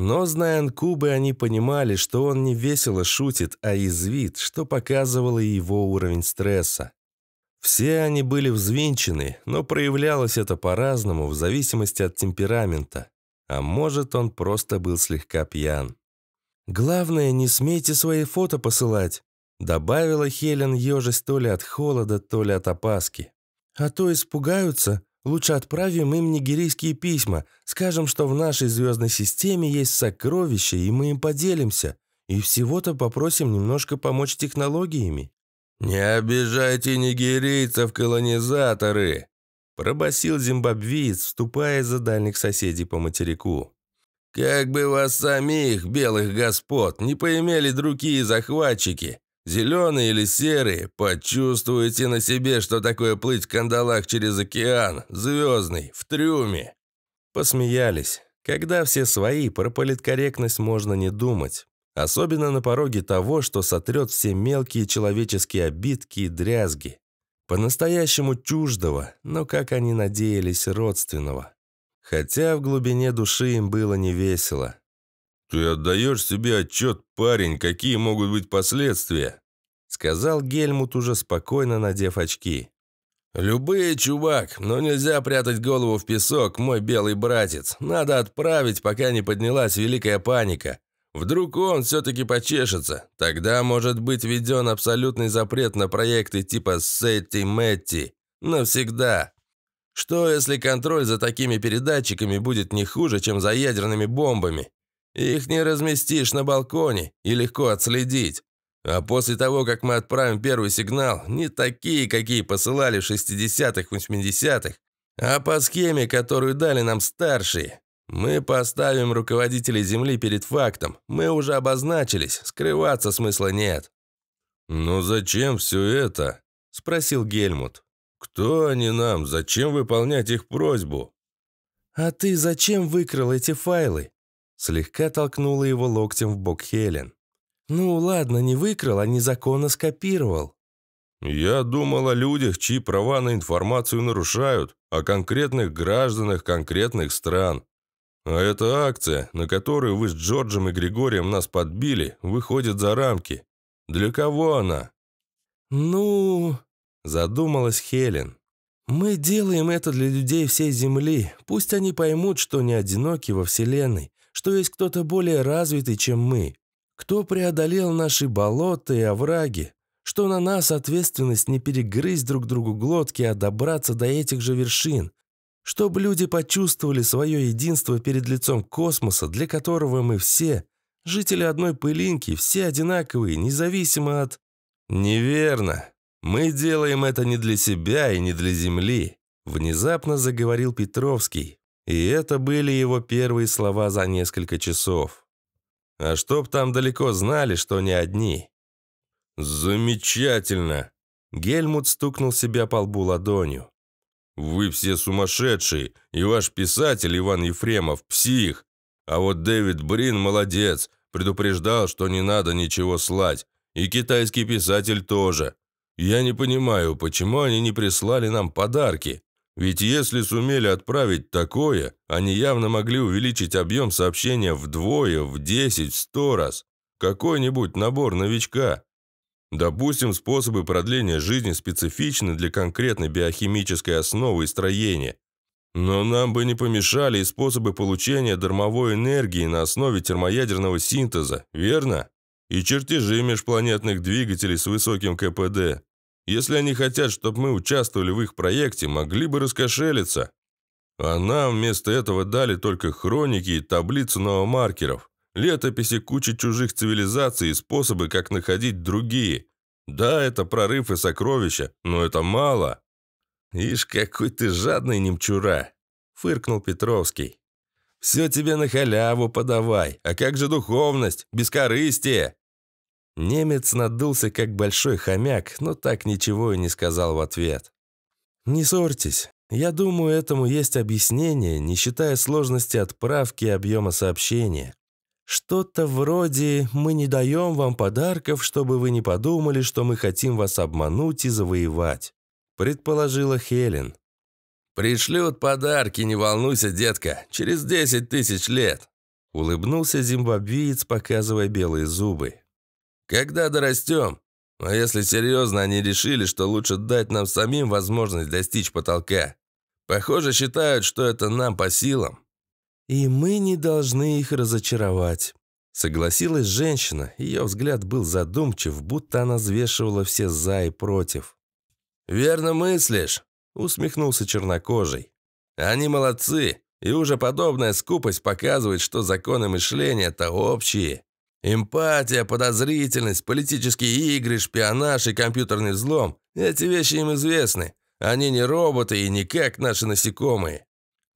Но, зная Анкубы, они понимали, что он не весело шутит, а извит, что показывало его уровень стресса. Все они были взвинчены, но проявлялось это по-разному, в зависимости от темперамента. А может, он просто был слегка пьян. «Главное, не смейте свои фото посылать», добавила Хелен, ежась то ли от холода, то ли от опаски. «А то испугаются, Лучше отправим им нигерийские письма, скажем, что в нашей звездной системе есть сокровища, и мы им поделимся, и всего-то попросим немножко помочь технологиями».
«Не обижайте нигерийцев, колонизаторы!»
пробасил зимбабвиец, вступая за дальних соседей по материку.
«Как бы вас самих, белых господ, не поимели другие захватчики, Зеленые или серые, почувствуйте на себе, что такое плыть в кандалах через океан, звездный, в трюме».
Посмеялись. Когда все свои, про политкорректность можно не думать. Особенно на пороге того, что сотрет все мелкие человеческие обидки и дрязги. По-настоящему чуждого, но, как они надеялись, родственного. Хотя в глубине души им было невесело.
«Ты отдаешь себе отчет, парень, какие могут быть последствия?»
Сказал Гельмут, уже спокойно надев очки.
«Любые, чувак, но нельзя прятать голову в песок, мой белый братец. Надо отправить, пока не поднялась великая паника. Вдруг он все-таки почешется. Тогда может быть введен абсолютный запрет на проекты типа Сетти Мэтти. Навсегда. Что, если контроль за такими передатчиками будет не хуже, чем за ядерными бомбами? Их не разместишь на балконе и легко отследить. А после того, как мы отправим первый сигнал, не такие, какие посылали в 60-х, 80-х, а по схеме, которую дали нам старшие. Мы поставим руководителей Земли перед фактом. Мы уже обозначились, скрываться смысла нет».
«Но зачем все это?» – спросил Гельмут. «Кто они нам? Зачем выполнять их просьбу?»
«А ты зачем выкрал эти файлы?» Слегка толкнула его локтем в бок Хелен. «Ну ладно, не выкрал, а незаконно скопировал».
«Я думал о людях, чьи права на информацию нарушают, о конкретных гражданах конкретных стран.
А эта акция, на которую вы с Джорджем и Григорием нас подбили, выходит за рамки. Для кого она?»
«Ну...» – задумалась Хелен. «Мы делаем это для людей всей Земли. Пусть они поймут, что не одиноки во Вселенной, что есть кто-то более развитый, чем мы, кто преодолел наши болота и овраги, что на нас ответственность не перегрызть друг другу глотки, а добраться до этих же вершин, чтобы люди почувствовали свое единство перед лицом космоса, для которого мы все, жители одной пылинки, все одинаковые, независимо от...
Неверно. Мы делаем это не для себя и не для Земли. Внезапно заговорил Петровский. И это были его первые слова за несколько часов. А чтоб там далеко знали, что не одни. «Замечательно!» Гельмут стукнул себя по лбу ладонью. «Вы все сумасшедшие, и ваш писатель Иван Ефремов – псих. А вот Дэвид Брин молодец, предупреждал, что не надо ничего слать. И китайский писатель тоже. Я не понимаю, почему они не прислали нам подарки. Ведь если сумели отправить такое, они явно могли увеличить объем сообщения вдвое, в 10, в 100 раз. Какой-нибудь набор новичка. Допустим, способы продления жизни специфичны для конкретной биохимической основы и строения. Но нам бы не помешали и способы получения дармовой энергии на основе термоядерного синтеза, верно? И чертежи межпланетных двигателей с высоким КПД. Если они хотят, чтобы мы участвовали в их проекте, могли бы раскошелиться. А нам вместо этого дали только хроники и таблицу новомаркеров. Летописи кучи чужих цивилизаций и способы, как находить другие. Да, это прорыв и сокровища, но это мало. Ишь, какой ты жадный немчура, фыркнул Петровский. Все тебе на халяву подавай, а как же духовность, бескорыстие? Немец надулся, как большой хомяк, но так ничего и не сказал в ответ. «Не ссорьтесь. Я думаю, этому есть объяснение, не считая сложности отправки и объема сообщения. Что-то вроде «мы не даем вам подарков, чтобы вы не подумали, что мы хотим вас обмануть и завоевать», предположила Хелен. «Пришлют подарки, не волнуйся, детка, через десять тысяч лет», улыбнулся зимбабвиец, показывая белые зубы. «Когда дорастем? А если серьезно, они решили, что лучше дать нам самим возможность достичь потолка. Похоже, считают, что это нам по силам. «И мы не должны их разочаровать», — согласилась женщина. Ее взгляд был задумчив, будто она взвешивала все «за» и «против». «Верно мыслишь», — усмехнулся чернокожий. «Они молодцы, и уже подобная скупость показывает, что законы мышления-то общие. Эмпатия, подозрительность, политические игры, шпионаж и компьютерный взлом — эти вещи им известны. Они не роботы и не как наши насекомые.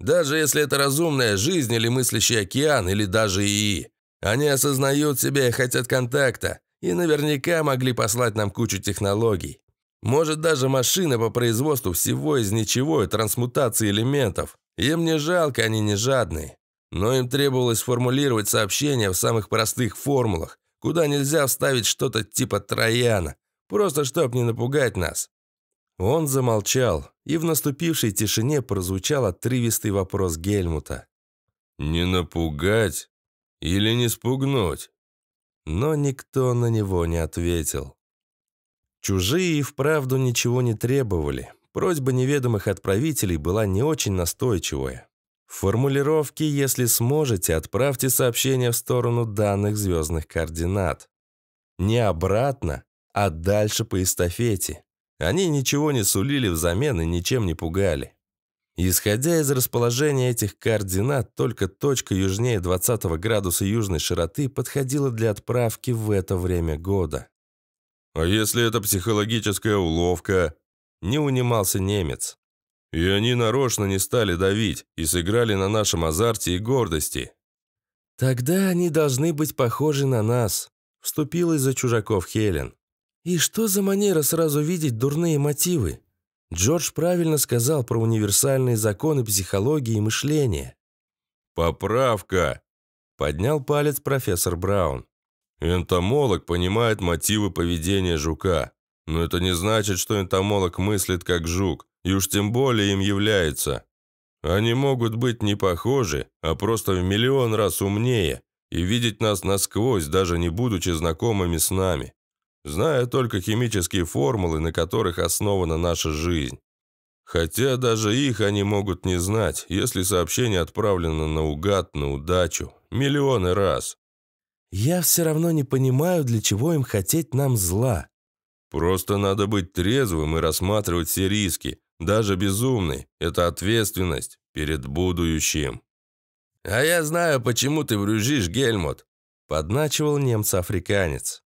Даже если это разумная жизнь или мыслящий океан, или даже ИИ. Они осознают себя и хотят контакта, и наверняка могли послать нам кучу технологий. Может, даже машины по производству всего из ничего и трансмутации элементов. Им не жалко, они не жадные. Но им требовалось формулировать сообщения в самых простых формулах, куда нельзя вставить что-то типа трояна, просто чтоб не напугать нас. Он замолчал, и в наступившей тишине прозвучал отрывистый вопрос Гельмута. «Не напугать или не спугнуть?» Но никто на него не ответил. Чужие и вправду ничего не требовали. Просьба неведомых отправителей была не очень настойчивая. В формулировке «если сможете, отправьте сообщение в сторону данных звездных координат». Не обратно, а дальше по эстафете. Они ничего не сулили взамен и ничем не пугали. Исходя из расположения этих координат, только точка южнее 20 градуса южной широты подходила для отправки в это время года. «А если это психологическая уловка?» Не унимался немец. «И они нарочно не стали давить и сыграли на нашем азарте и гордости». «Тогда они должны быть похожи на нас», вступилась за чужаков Хелен. И что за манера сразу видеть дурные мотивы? Джордж правильно сказал про универсальные законы психологии и мышления. «Поправка!» – поднял палец профессор Браун. «Энтомолог понимает мотивы поведения жука, но это не значит, что энтомолог мыслит как жук, и уж тем более им является.
Они могут быть не похожи, а просто в миллион раз умнее и видеть нас насквозь, даже не будучи знакомыми с нами, зная только химические формулы, на которых основана наша жизнь. Хотя даже их они могут не знать, если сообщение отправлено наугад, на удачу, миллионы раз.
Я все равно не понимаю, для чего им хотеть нам зла.
Просто надо быть трезвым и рассматривать все риски, даже безумный – это ответственность перед будущим.
«А я знаю, почему ты брюжишь, Гельмут», – подначивал немца-африканец.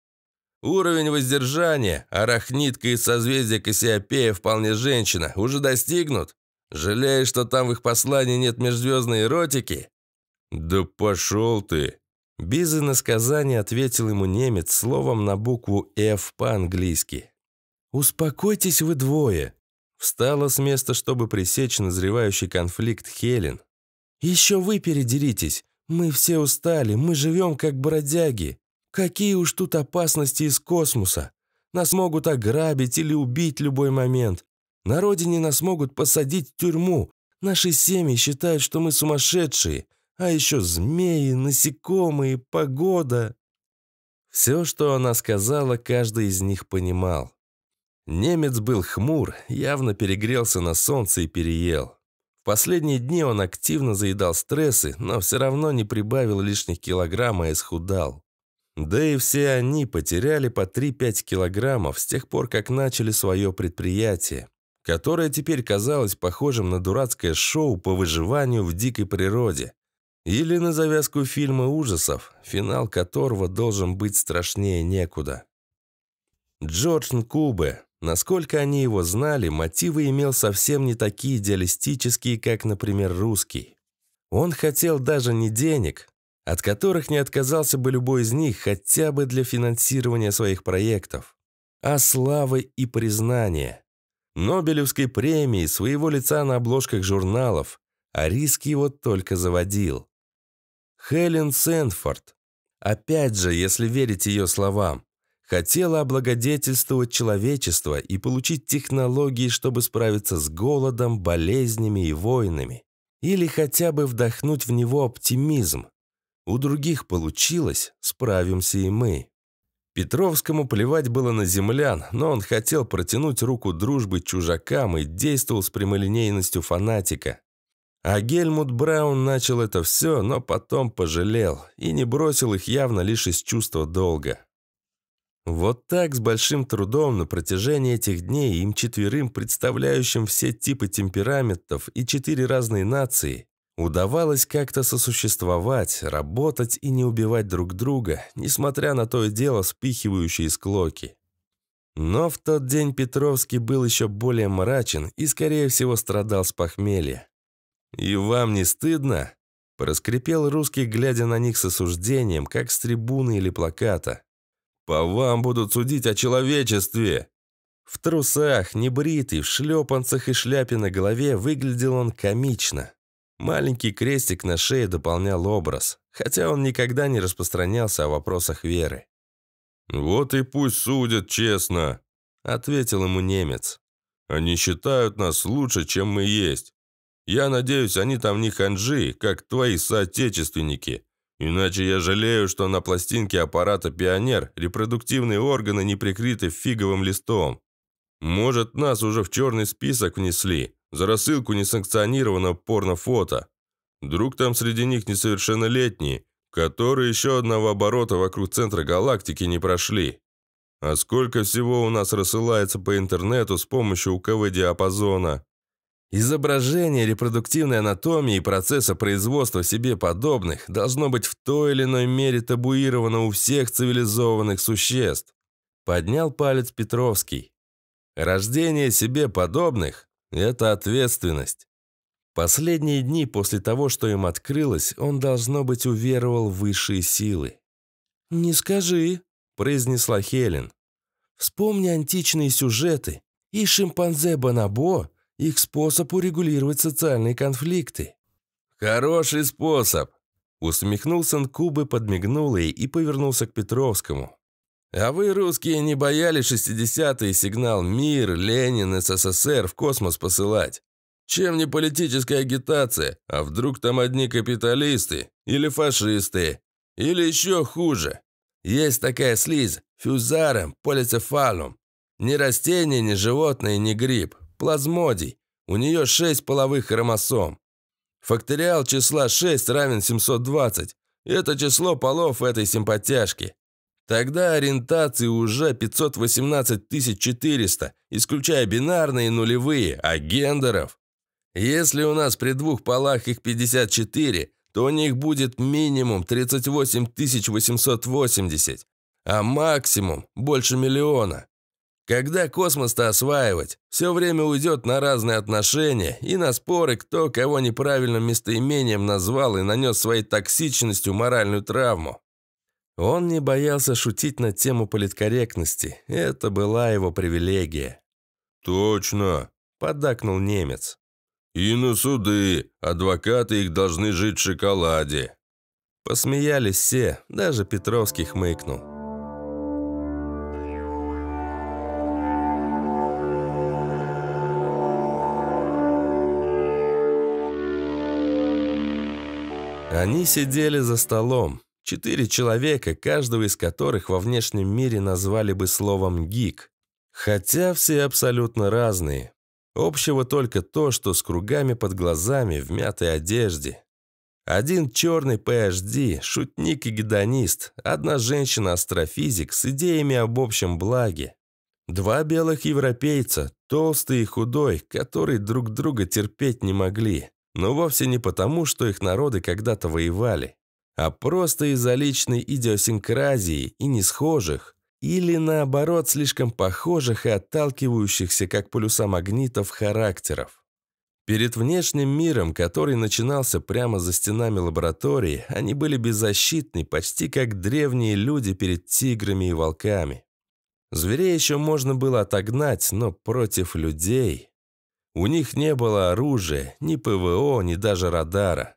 «Уровень воздержания, арахнитка из созвездия Кассиопея вполне женщина, уже достигнут? Жалеешь, что там в их послании нет межзвездной эротики?»
«Да пошел ты!»
Без иносказания ответил ему немец словом на букву «Ф» по-английски. «Успокойтесь вы двое», Встала с места, чтобы пресечь назревающий конфликт Хелен. «Еще вы передеритесь. Мы все устали, мы живем как бродяги. Какие уж тут опасности из космоса. Нас могут ограбить или убить любой момент. На родине нас могут посадить в тюрьму. Наши семьи считают, что мы сумасшедшие. А еще змеи, насекомые, погода». Все, что она сказала, каждый из них понимал. Немец был хмур, явно перегрелся на солнце и переел. В последние дни он активно заедал стрессы, но все равно не прибавил лишних килограмм, а исхудал. Да и все они потеряли по 3-5 килограммов с тех пор, как начали свое предприятие, которое теперь казалось похожим на дурацкое шоу по выживанию в дикой природе. Или на завязку фильма ужасов, финал которого должен быть страшнее некуда. Джордж Нкубе, Насколько они его знали, мотивы имел совсем не такие идеалистические, как, например, русский. Он хотел даже не денег, от которых не отказался бы любой из них хотя бы для финансирования своих проектов, а славы и признания. Нобелевской премии, своего лица на обложках журналов, а риск его только заводил. Хелен Сэнфорд. Опять же, если верить ее словам, хотела облагодетельствовать человечество и получить технологии, чтобы справиться с голодом, болезнями и войнами. Или хотя бы вдохнуть в него оптимизм. У других получилось, справимся и мы. Петровскому плевать было на землян, но он хотел протянуть руку дружбы чужакам и действовал с прямолинейностью фанатика. А Гельмут Браун начал это все, но потом пожалел и не бросил их явно лишь из чувства долга. Вот так, с большим трудом на протяжении этих дней им четверым, представляющим все типы темпераментов и четыре разные нации, удавалось как-то сосуществовать, работать и не убивать друг друга, несмотря на то и дело вспихивающие склоки. Но в тот день Петровский был еще более мрачен и, скорее всего, страдал с похмелья. «И вам не стыдно?» – проскрипел русский, глядя на них с осуждением, как с трибуны или плаката. По вам будут судить о человечестве!» В трусах, небритый, в шлепанцах и шляпе на голове выглядел он комично. Маленький крестик на шее дополнял образ, хотя он никогда не распространялся о вопросах веры.
«Вот и пусть судят честно», — ответил ему немец. «Они считают нас лучше, чем мы есть. Я надеюсь, они там не ханжи, как твои соотечественники. Иначе я жалею, что на пластинке аппарата «Пионер» репродуктивные органы не прикрыты фиговым листом. Может, нас уже в черный список внесли за рассылку несанкционированного порнофото. Вдруг там среди них несовершеннолетние, которые еще одного оборота вокруг центра галактики не прошли. А сколько всего у нас рассылается по интернету с помощью УКВ-диапазона?
Изображение репродуктивной анатомии и процесса производства себе подобных должно быть в той или иной мере табуировано у всех цивилизованных существ. Поднял палец Петровский. Рождение себе подобных – это ответственность. Последние дни после того, что им открылось, он, должно быть, уверовал в высшие силы. «Не скажи», – произнесла Хелен. «Вспомни античные сюжеты. И шимпанзе Бонобо – их способ урегулировать социальные конфликты».
«Хороший способ»,
Усмехнулся Нкубы, подмигнул ей и повернулся к Петровскому.
«А вы, русские, не боялись 60-е сигнал «Мир», «Ленин», «СССР» в космос посылать? Чем не политическая агитация? А вдруг там одни капиталисты? Или фашисты? Или еще хуже? Есть такая слизь, фюзарем, полицефалум. Ни растение, ни животное, ни гриб. Плазмодий. У нее шесть половых хромосом. Факториал числа 6 равен 720. Это число полов этой симпатяшки. Тогда ориентации уже 518 400, исключая бинарные нулевые, а гендеров. Если у нас при двух полах их 54, то у них будет минимум 38 880, а максимум больше миллиона. Когда космос-то осваивать? Все время уйдет на разные отношения и на споры, кто кого неправильным местоимением назвал и нанес своей токсичностью моральную травму. Он не боялся шутить на тему политкорректности. Это была его привилегия.
«Точно», —
поддакнул немец.
«И на суды. Адвокаты их должны жить в шоколаде».
Посмеялись все, даже Петровский хмыкнул. Они сидели за столом. Четыре человека, каждого из которых во внешнем мире назвали бы словом «гик». Хотя все абсолютно разные. Общего только то, что с кругами под глазами в мятой одежде. Один черный PhD, шутник и гедонист, одна женщина-астрофизик с идеями об общем благе. Два белых европейца, толстый и худой, которые друг друга терпеть не могли. Но вовсе не потому, что их народы когда-то воевали, а просто из-за личной идиосинкразии и несхожих, или наоборот слишком похожих и отталкивающихся, как полюса магнитов, характеров. Перед внешним миром, который начинался прямо за стенами лаборатории, они были беззащитны, почти как древние люди перед тиграми и волками. Зверей еще можно было отогнать, но против людей... У них не было оружия, ни ПВО, ни даже радара.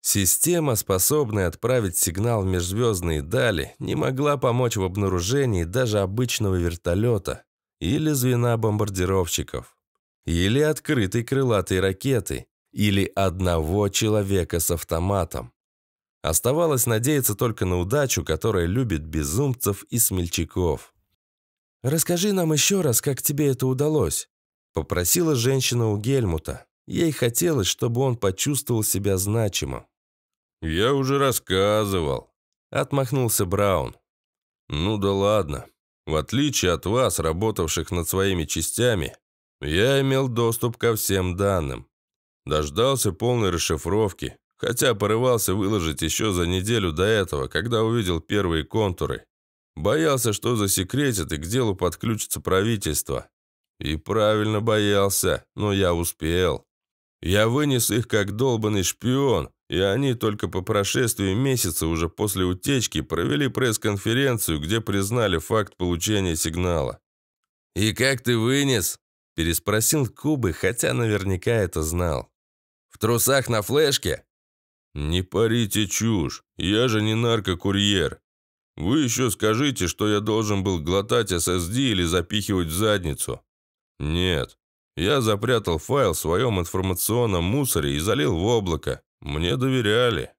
Система, способная отправить сигнал в межзвездные дали, не могла помочь в обнаружении даже обычного вертолета или звена бомбардировщиков, или открытой крылатой ракеты, или одного человека с автоматом. Оставалось надеяться только на удачу, которая любит безумцев и смельчаков. «Расскажи нам еще раз, как тебе это удалось», Попросила женщина у Гельмута. Ей хотелось, чтобы он почувствовал себя значимым.
«Я уже рассказывал», —
отмахнулся Браун.
«Ну да ладно. В отличие от вас, работавших над своими частями, я имел доступ ко всем данным. Дождался полной расшифровки, хотя порывался выложить еще за неделю до этого, когда увидел первые контуры. Боялся, что засекретят и к делу подключится правительство. И правильно боялся, но я успел. Я вынес их как долбанный шпион, и они только по прошествии месяца уже после утечки провели пресс-конференцию, где признали факт получения сигнала.
«И как ты вынес?» – переспросил Кубы, хотя наверняка это знал. «В трусах на флешке?»
«Не парите чушь, я же не наркокурьер. Вы еще скажите, что я должен был глотать SSD или запихивать в задницу. «Нет. Я запрятал файл в своем информационном мусоре и залил в облако. Мне доверяли».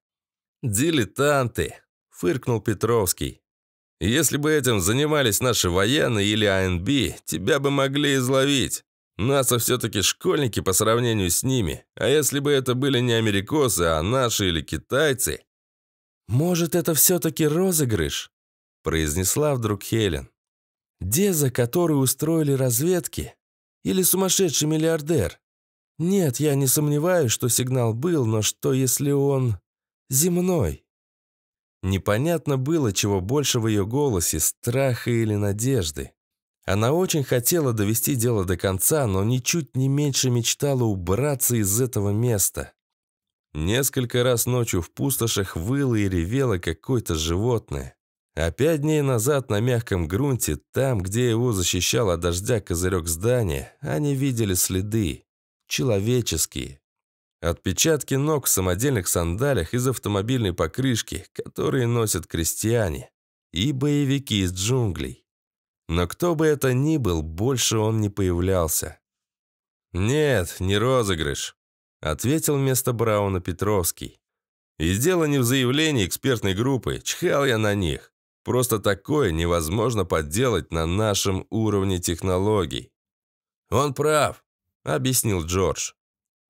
«Дилетанты», — фыркнул Петровский. «Если бы этим занимались наши военные или АНБ, тебя бы могли изловить. НАСА все-таки школьники по сравнению с ними. А если бы это были не америкосы, а наши или китайцы...» «Может, это все-таки розыгрыш?» произнесла вдруг Хелен. «Деза, который устроили разведки, или сумасшедший миллиардер? Нет, я не сомневаюсь, что сигнал был, но что если он земной? Непонятно было, чего больше в ее голосе, страха или надежды. Она очень хотела довести дело до конца, но ничуть не меньше мечтала убраться из этого места. Несколько раз ночью в пустошах выло и ревело какое-то животное. А пять дней назад на мягком грунте, там, где его защищал от дождя козырек здания, они видели следы. Человеческие. Отпечатки ног в самодельных сандалях из автомобильной покрышки, которые носят крестьяне. И боевики из джунглей. Но кто бы это ни был, больше он не появлялся.
«Нет, не розыгрыш», — ответил вместо Брауна Петровский. «И дело не в заявлении экспертной группы, чхал я на них. Просто такое невозможно подделать на нашем уровне технологий».
«Он прав», — объяснил Джордж.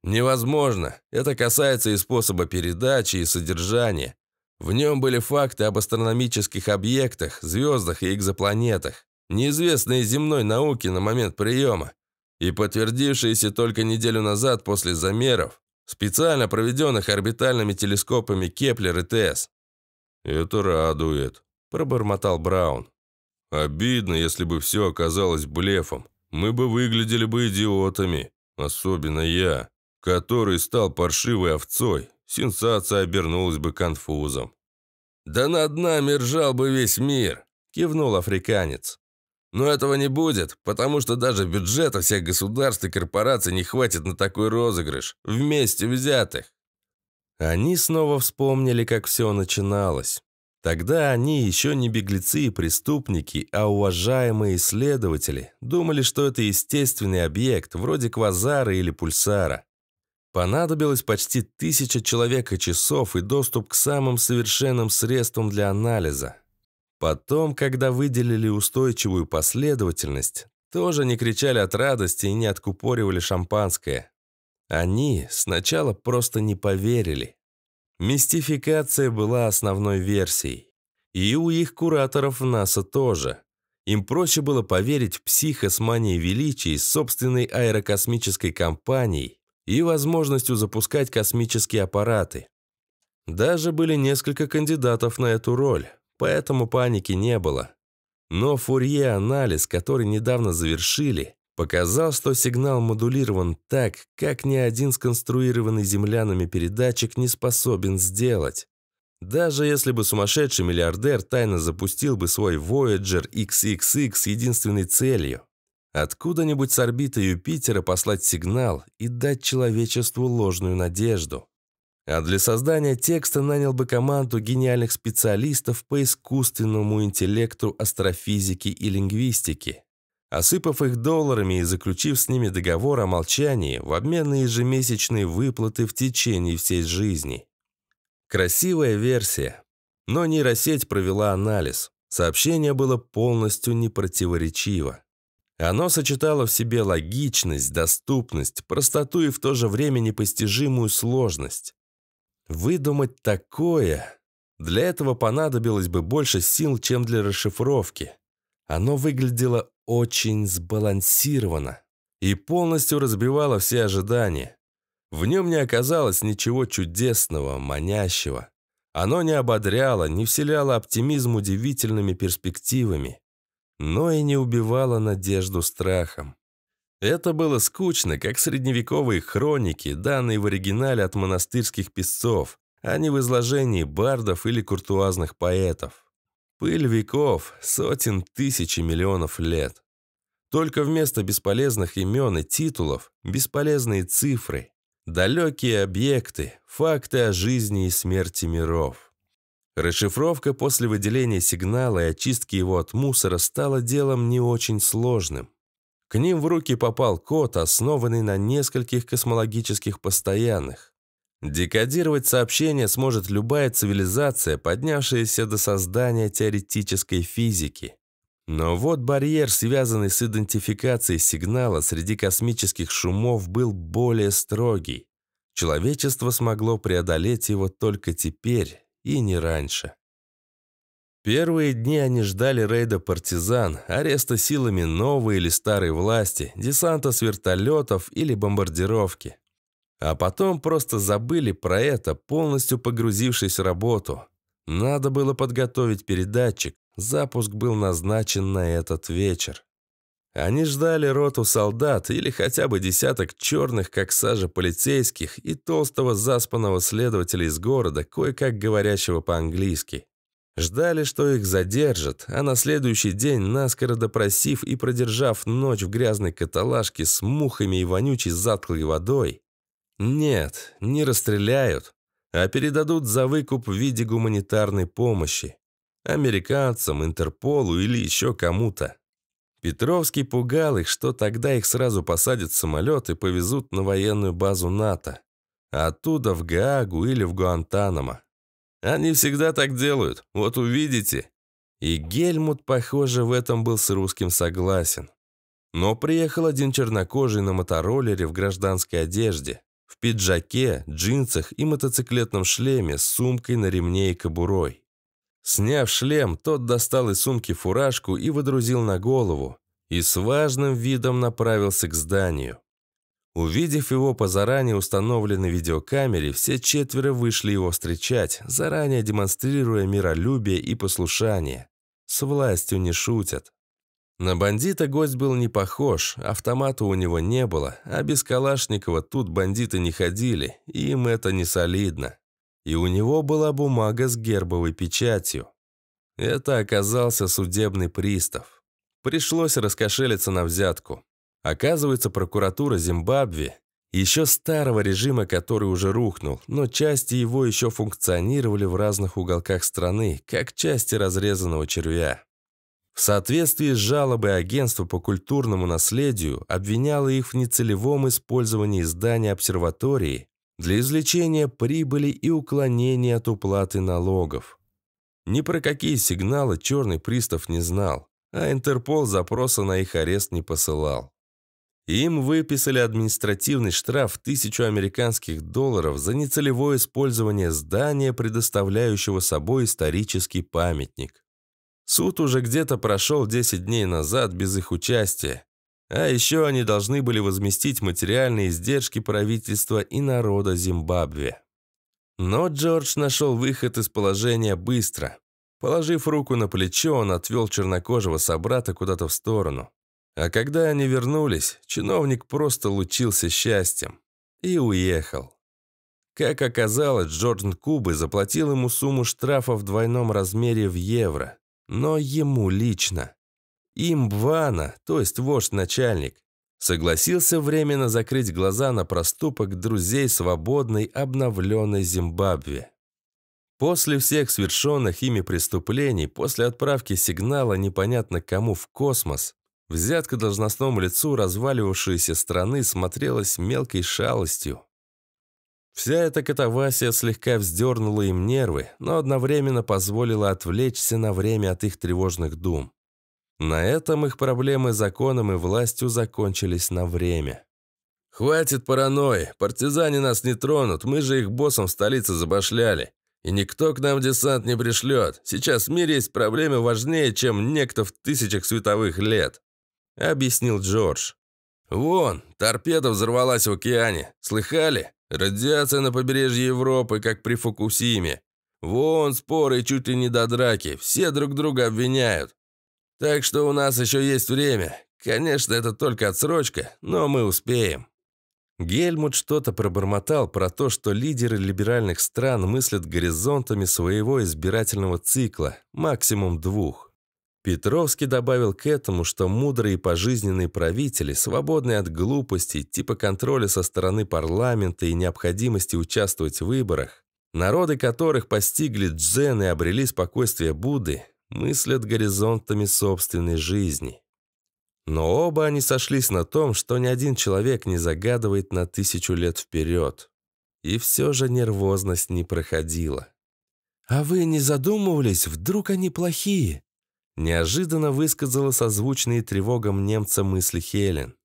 «Невозможно. Это касается и способа передачи, и содержания. В нем были факты об астрономических объектах, звездах и экзопланетах, неизвестные земной науке на момент приема, и подтвердившиеся только неделю назад после замеров, специально проведенных орбитальными телескопами Кеплер и TESS.
«Это радует», – пробормотал Браун. «Обидно, если бы все оказалось блефом. Мы бы выглядели бы идиотами, особенно я» который стал паршивой овцой, сенсация обернулась бы конфузом.
«Да над нами ржал бы весь мир», – кивнул африканец. «Но этого не будет, потому что даже бюджета всех государств и корпораций не хватит на такой розыгрыш, вместе взятых».
Они снова вспомнили, как все начиналось. Тогда они еще не беглецы и преступники, а уважаемые исследователи, думали, что это естественный объект, вроде квазара или пульсара. Понадобилось почти тысяча человек и часов и доступ к самым совершенным средствам для анализа. Потом, когда выделили устойчивую последовательность, тоже не кричали от радости и не откупоривали шампанское. Они сначала просто не поверили. Мистификация была основной версией. И у их кураторов в НАСА тоже. Им проще было поверить в психа с манией величия собственной аэрокосмической компании, и возможностью запускать космические аппараты. Даже были несколько кандидатов на эту роль, поэтому паники не было. Но Фурье-анализ, который недавно завершили, показал, что сигнал модулирован так, как ни один сконструированный землянами передатчик не способен сделать. Даже если бы сумасшедший миллиардер тайно запустил бы свой Voyager XXX с единственной целью Откуда-нибудь с орбиты Юпитера послать сигнал и дать человечеству ложную надежду. А для создания текста нанял бы команду гениальных специалистов по искусственному интеллекту, астрофизике и лингвистике. Осыпав их долларами и заключив с ними договор о молчании в обмен на ежемесячные выплаты в течение всей жизни. Красивая версия. Но нейросеть провела анализ. Сообщение было полностью непротиворечиво. Оно сочетало в себе логичность, доступность, простоту и в то же время непостижимую сложность. Выдумать такое... Для этого понадобилось бы больше сил, чем для расшифровки. Оно выглядело очень сбалансированно и полностью разбивало все ожидания. В нем не оказалось ничего чудесного, манящего. Оно не ободряло, не вселяло оптимизм удивительными перспективами но и не убивала надежду страхом. Это было скучно, как средневековые хроники, данные в оригинале от монастырских писцов, а не в изложении бардов или куртуазных поэтов. Пыль веков, сотен тысяч и миллионов лет. Только вместо бесполезных имен и титулов – бесполезные цифры, далекие объекты, факты о жизни и смерти миров. Расшифровка после выделения сигнала и очистки его от мусора стала делом не очень сложным. К ним в руки попал код, основанный на нескольких космологических постоянных. Декодировать сообщение сможет любая цивилизация, поднявшаяся до создания теоретической физики. Но вот барьер, связанный с идентификацией сигнала среди космических шумов, был более строгий. Человечество смогло преодолеть его только теперь, и не раньше. Первые дни они ждали рейда партизан, ареста силами новой или старой власти, десанта с вертолетов или бомбардировки. А потом просто забыли про это, полностью погрузившись в работу. Надо было подготовить передатчик, запуск был назначен на этот вечер. Они ждали роту солдат или хотя бы десяток черных, как сажа, полицейских и толстого заспанного следователя из города, кое-как говорящего по-английски. Ждали, что их задержат, а на следующий день, наскоро допросив и продержав ночь в грязной каталажке с мухами и вонючей затклой водой, нет, не расстреляют, а передадут за выкуп в виде гуманитарной помощи. Американцам, Интерполу или еще кому-то. Петровский пугал их, что тогда их сразу посадят в самолет и повезут на военную базу НАТО. Оттуда в Гаагу или в Гуантанамо. Они всегда так делают, вот увидите. И Гельмут, похоже, в этом был с русским согласен. Но приехал один чернокожий на мотороллере в гражданской одежде, в пиджаке, джинсах и мотоциклетном шлеме с сумкой на ремне и кобурой. Сняв шлем, тот достал из сумки фуражку и выдрузил на голову, и с важным видом направился к зданию. Увидев его по заранее установленной видеокамере, все четверо вышли его встречать, заранее демонстрируя миролюбие и послушание. С властью не шутят. На бандита гость был не похож, автомата у него не было, а без Калашникова тут бандиты не ходили, и им это не солидно. И у него была бумага с гербовой печатью. Это оказался судебный пристав. Пришлось раскошелиться на взятку. Оказывается, прокуратура Зимбабве, еще старого режима, который уже рухнул, но части его еще функционировали в разных уголках страны, как части разрезанного червя. В соответствии с жалобой агентства по культурному наследию обвиняло их в нецелевом использовании здания обсерватории для извлечения прибыли и уклонения от уплаты налогов. Ни про какие сигналы черный пристав не знал, а Интерпол запроса на их арест не посылал. Им выписали административный штраф в тысячу американских долларов за нецелевое использование здания, предоставляющего собой исторический памятник. Суд уже где-то прошел 10 дней назад без их участия. А еще они должны были возместить материальные издержки правительства и народа Зимбабве. Но Джордж нашел выход из положения быстро. Положив руку на плечо, он отвел чернокожего собрата куда-то в сторону. А когда они вернулись, чиновник просто лучился счастьем и уехал. Как оказалось, Джордан Кубы заплатил ему сумму штрафа в двойном размере в евро. Но ему лично. Им Бвана, то есть вождь-начальник, согласился временно закрыть глаза на проступок друзей свободной, обновленной Зимбабве. После всех совершенных ими преступлений, после отправки сигнала непонятно кому в космос, взятка должностному лицу разваливавшейся страны смотрелась мелкой шалостью. Вся эта катавасия слегка вздернула им нервы, но одновременно позволила отвлечься на время от их тревожных дум. На этом их проблемы с законом и властью закончились на время. «Хватит паранойи, партизане нас не тронут, мы же их боссом в столице забашляли. И никто к нам десант не пришлет. Сейчас в мире есть проблемы важнее, чем некто в тысячах световых лет», — объяснил Джордж. «Вон, торпеда взорвалась в океане. Слыхали? Радиация на побережье Европы, как при Фукусиме. Вон споры чуть ли не до драки. Все друг друга обвиняют. Так что у нас еще есть время. Конечно, это только отсрочка, но мы успеем». Гельмут что-то пробормотал про то, что лидеры либеральных стран мыслят горизонтами своего избирательного цикла, максимум двух. Петровский добавил к этому, что мудрые пожизненные правители, свободные от глупостей, типа контроля со стороны парламента и необходимости участвовать в выборах, народы которых постигли дзен и обрели спокойствие Будды, мыслят горизонтами собственной жизни. Но оба они сошлись на том, что ни один человек не загадывает на тысячу лет вперед. И все же нервозность не проходила. «А вы не задумывались, вдруг они плохие?» Неожиданно высказала созвучные тревогам немца мысли Хелен.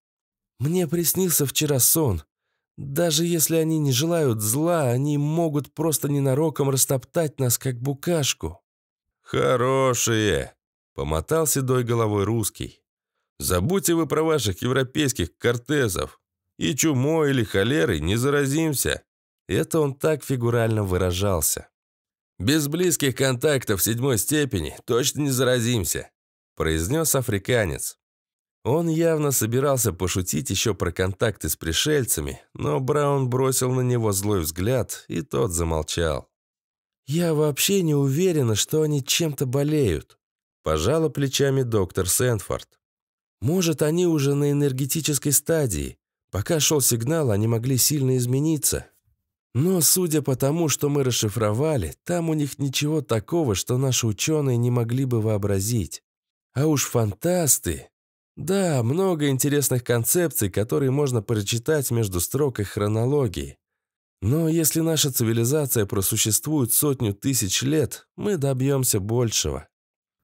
«Мне приснился вчера сон. Даже если они не желают зла, они могут просто ненароком растоптать нас, как букашку». «Хорошие!» — помотал седой головой русский. «Забудьте вы про ваших европейских кортезов. И чумой или холерой не заразимся». Это он так фигурально выражался. «Без близких контактов седьмой степени точно не заразимся», произнес африканец. Он явно собирался пошутить еще про контакты с пришельцами, но Браун бросил на него злой взгляд, и тот замолчал.
«Я вообще не уверена, что они чем-то болеют», пожала плечами доктор Сэнфорд. «Может, они уже на энергетической стадии. Пока шел сигнал, они могли сильно измениться. Но, судя по тому, что мы расшифровали, там у них ничего такого, что наши ученые не могли бы вообразить. А уж фантасты...
Да, много интересных концепций, которые можно прочитать между строк их хронологии. Но если наша цивилизация просуществует сотню тысяч лет, мы добьемся большего.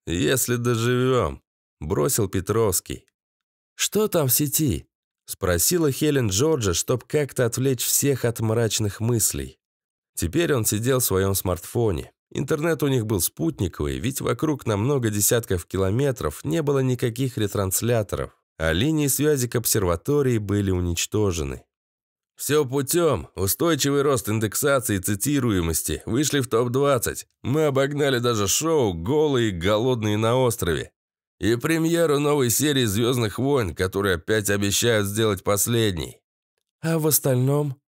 Если доживем, бросил Петровский.
Что там в сети? Спросила Хелен Джорджа, чтобы как-то отвлечь всех от мрачных мыслей. Теперь он сидел в своем смартфоне. Интернет у них был спутниковый, ведь вокруг на много десятков километров не было никаких ретрансляторов, а линии связи к обсерватории были уничтожены.
Все путем. Устойчивый рост индексации и цитируемости. Вышли в топ-20. Мы обогнали даже шоу «Голые и голодные на острове». И премьеру новой серии «Звездных войн», которые опять обещают сделать последней.
А в остальном?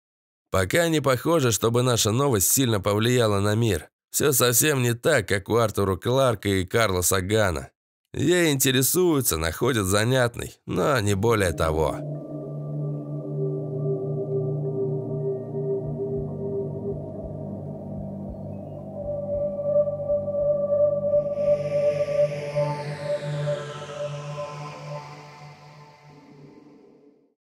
Пока не похоже, чтобы наша новость сильно повлияла на мир. Все совсем не так, как у Артура Кларка и Карла Сагана. Ей интересуются, находят занятной, но не более того.